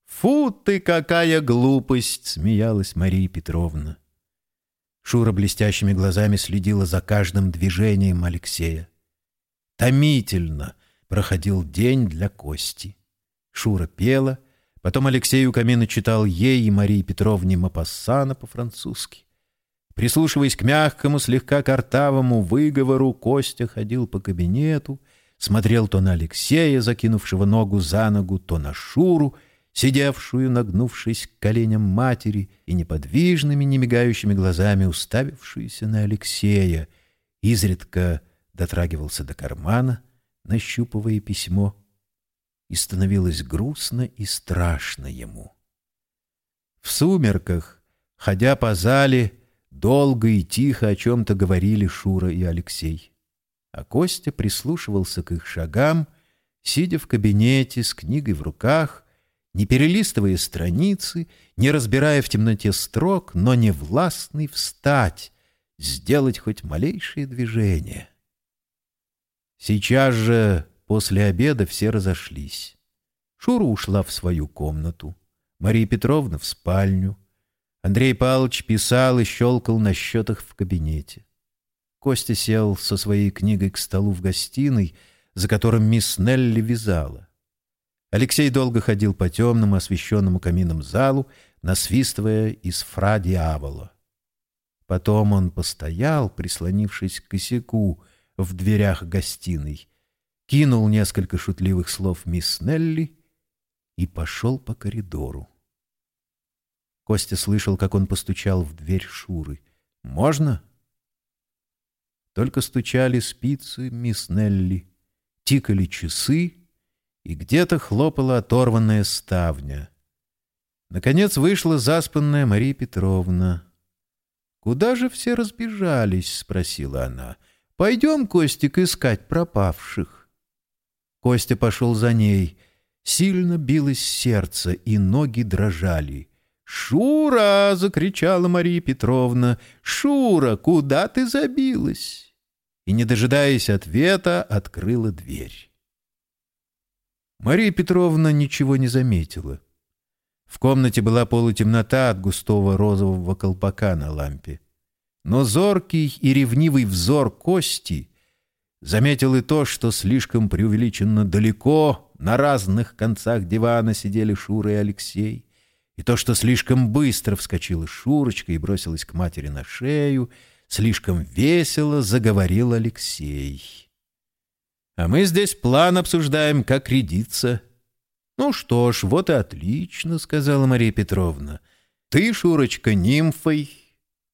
«Фу ты, какая глупость!» — смеялась Мария Петровна. Шура блестящими глазами следила за каждым движением Алексея. Томительно проходил день для Кости. Шура пела, потом Алексей у камина читал ей и Марии Петровне Мапассана по-французски. Прислушиваясь к мягкому, слегка картавому выговору, Костя ходил по кабинету, смотрел то на Алексея, закинувшего ногу за ногу, то на Шуру — сидевшую, нагнувшись к коленям матери и неподвижными, немигающими глазами уставившуюся на Алексея, изредка дотрагивался до кармана, нащупывая письмо, и становилось грустно и страшно ему. В сумерках, ходя по зале, долго и тихо о чем-то говорили Шура и Алексей. А Костя прислушивался к их шагам, сидя в кабинете с книгой в руках не перелистывая страницы, не разбирая в темноте строк, но не властный встать, сделать хоть малейшее движение. Сейчас же, после обеда, все разошлись. Шура ушла в свою комнату, Мария Петровна в спальню. Андрей Павлович писал и щелкал на счетах в кабинете. Костя сел со своей книгой к столу в гостиной, за которым мисс Нелли вязала. Алексей долго ходил по темному, освещенному камином залу, насвистывая из фра дьявола. Потом он постоял, прислонившись к косяку, в дверях гостиной, кинул несколько шутливых слов мисс Нелли и пошел по коридору. Костя слышал, как он постучал в дверь Шуры. «Можно?» Только стучали спицы мисс Нелли, тикали часы, и где-то хлопала оторванная ставня. Наконец вышла заспанная Мария Петровна. «Куда же все разбежались?» — спросила она. «Пойдем, Костик, искать пропавших». Костя пошел за ней. Сильно билось сердце, и ноги дрожали. «Шура!» — закричала Мария Петровна. «Шура, куда ты забилась?» И, не дожидаясь ответа, открыла дверь. Мария Петровна ничего не заметила. В комнате была полутемнота от густого розового колпака на лампе. Но зоркий и ревнивый взор Кости заметил и то, что слишком преувеличенно далеко на разных концах дивана сидели Шура и Алексей, и то, что слишком быстро вскочила Шурочка и бросилась к матери на шею, слишком весело заговорил Алексей. «А мы здесь план обсуждаем, как рядиться», «Ну что ж, вот и отлично», — сказала Мария Петровна. «Ты, Шурочка, нимфой,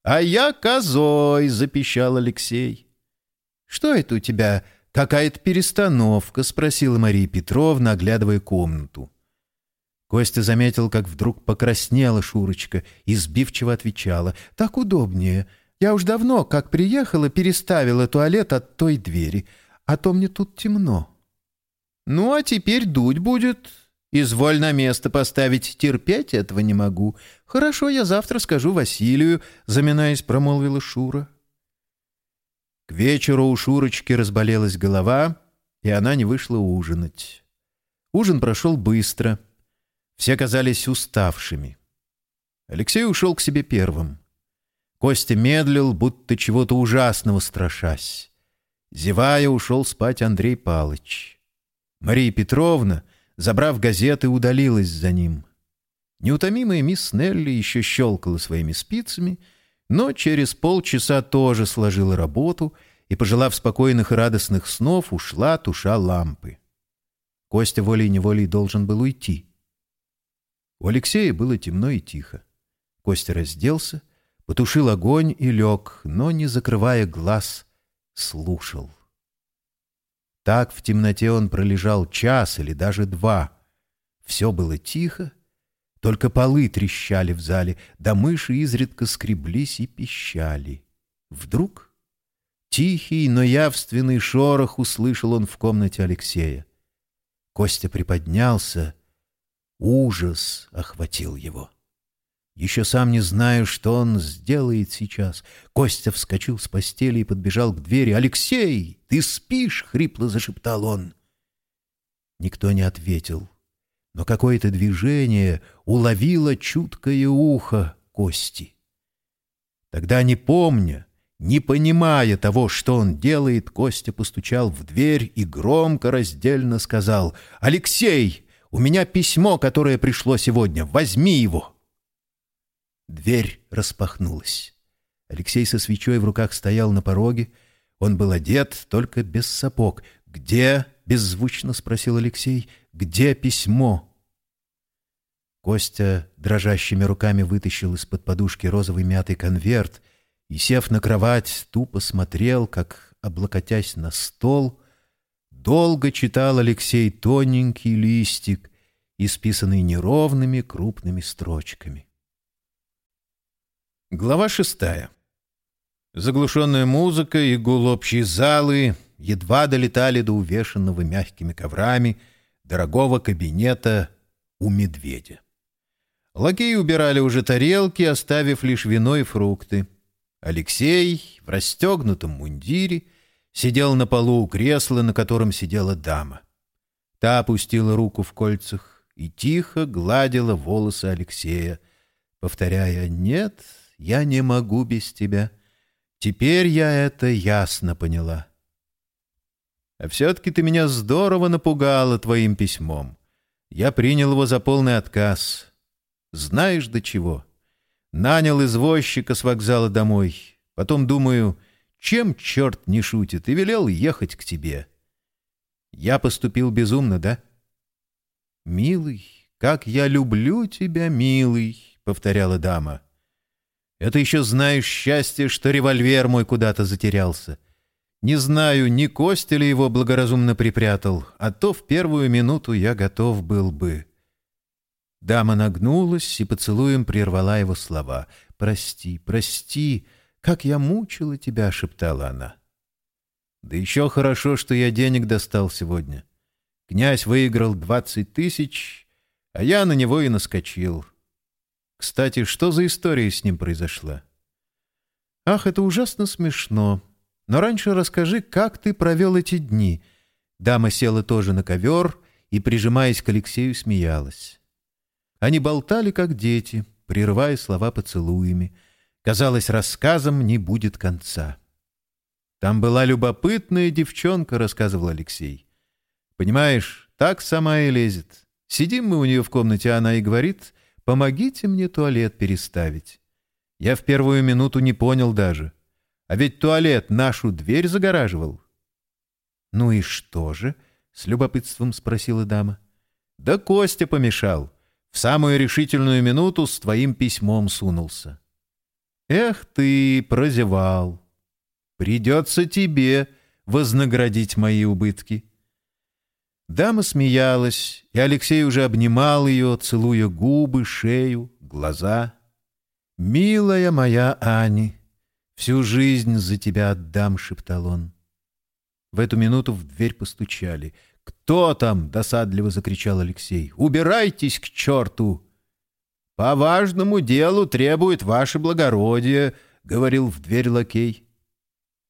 а я козой», — запищал Алексей. «Что это у тебя? Какая-то перестановка?» — спросила Мария Петровна, оглядывая комнату. Костя заметил, как вдруг покраснела Шурочка и сбивчиво отвечала. «Так удобнее. Я уж давно, как приехала, переставила туалет от той двери, а то мне тут темно». «Ну, а теперь дуть будет», Изволь на место поставить, терпеть этого не могу. Хорошо, я завтра скажу Василию, заминаясь, промолвила Шура. К вечеру у Шурочки разболелась голова, и она не вышла ужинать. Ужин прошел быстро. Все казались уставшими. Алексей ушел к себе первым. Костя медлил, будто чего-то ужасного страшась. Зевая, ушел спать Андрей Палыч. Мария Петровна — забрав газеты, удалилась за ним. Неутомимая мисс Нелли еще щелкала своими спицами, но через полчаса тоже сложила работу и, пожелав спокойных и радостных снов, ушла, туша лампы. Костя волей-неволей должен был уйти. У Алексея было темно и тихо. Костя разделся, потушил огонь и лег, но, не закрывая глаз, слушал. Так в темноте он пролежал час или даже два. Все было тихо, только полы трещали в зале, да мыши изредка скреблись и пищали. Вдруг тихий, но явственный шорох услышал он в комнате Алексея. Костя приподнялся, ужас охватил его. Еще сам не знаю, что он сделает сейчас. Костя вскочил с постели и подбежал к двери. «Алексей, ты спишь?» — хрипло зашептал он. Никто не ответил, но какое-то движение уловило чуткое ухо Кости. Тогда, не помня, не понимая того, что он делает, Костя постучал в дверь и громко раздельно сказал «Алексей, у меня письмо, которое пришло сегодня. Возьми его!» Дверь распахнулась. Алексей со свечой в руках стоял на пороге. Он был одет, только без сапог. «Где?» — беззвучно спросил Алексей. «Где письмо?» Костя дрожащими руками вытащил из-под подушки розовый мятый конверт и, сев на кровать, тупо смотрел, как, облокотясь на стол, долго читал Алексей тоненький листик, исписанный неровными крупными строчками. Глава шестая. Заглушенная музыка и гул общей залы едва долетали до увешанного мягкими коврами дорогого кабинета у медведя. Лакеи убирали уже тарелки, оставив лишь вино и фрукты. Алексей в расстегнутом мундире сидел на полу у кресла, на котором сидела дама. Та опустила руку в кольцах и тихо гладила волосы Алексея, повторяя «нет, я не могу без тебя. Теперь я это ясно поняла. А все-таки ты меня здорово напугала твоим письмом. Я принял его за полный отказ. Знаешь до чего? Нанял извозчика с вокзала домой. Потом думаю, чем черт не шутит, и велел ехать к тебе. Я поступил безумно, да? Милый, как я люблю тебя, милый, — повторяла дама. Это еще знаешь счастье, что револьвер мой куда-то затерялся. Не знаю, не Костя ли его благоразумно припрятал, а то в первую минуту я готов был бы. Дама нагнулась и поцелуем прервала его слова. «Прости, прости, как я мучила тебя!» — шептала она. «Да еще хорошо, что я денег достал сегодня. Князь выиграл двадцать тысяч, а я на него и наскочил. Кстати, что за история с ним произошла?» «Ах, это ужасно смешно. Но раньше расскажи, как ты провел эти дни». Дама села тоже на ковер и, прижимаясь к Алексею, смеялась. Они болтали, как дети, прерывая слова поцелуями. Казалось, рассказом не будет конца. «Там была любопытная девчонка», — рассказывал Алексей. «Понимаешь, так сама и лезет. Сидим мы у нее в комнате, а она и говорит, помогите мне туалет переставить. Я в первую минуту не понял даже. А ведь туалет нашу дверь загораживал». «Ну и что же?» — с любопытством спросила дама. «Да Костя помешал. В самую решительную минуту с твоим письмом сунулся. Эх ты, прозевал. Придется тебе вознаградить мои убытки. Дама смеялась, и Алексей уже обнимал ее, целуя губы, шею, глаза. «Милая моя Ани, всю жизнь за тебя отдам», — шептал он. В эту минуту в дверь постучали — «Кто там?» — досадливо закричал Алексей. «Убирайтесь к черту!» «По важному делу требует ваше благородие», — говорил в дверь лакей.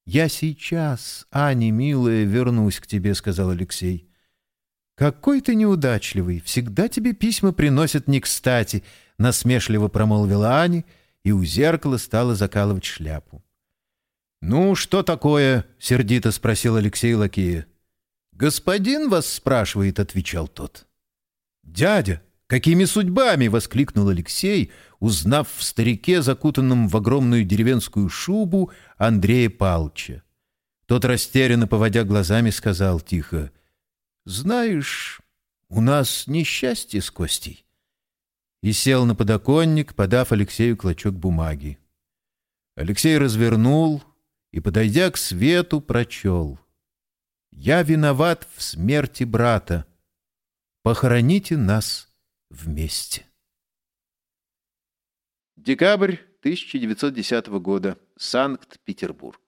«Я сейчас, Аня, милая, вернусь к тебе», — сказал Алексей. «Какой ты неудачливый! Всегда тебе письма приносят не кстати», — насмешливо промолвила Аня и у зеркала стала закалывать шляпу. «Ну, что такое?» — сердито спросил Алексей лакея. «Господин вас спрашивает», — отвечал тот. «Дядя, какими судьбами?» — воскликнул Алексей, узнав в старике, закутанном в огромную деревенскую шубу, Андрея Палча. Тот, растерянно поводя глазами, сказал тихо, «Знаешь, у нас несчастье с Костей». И сел на подоконник, подав Алексею клочок бумаги. Алексей развернул и, подойдя к свету, прочел — я виноват в смерти брата. Похороните нас вместе. Декабрь 1910 года. Санкт-Петербург.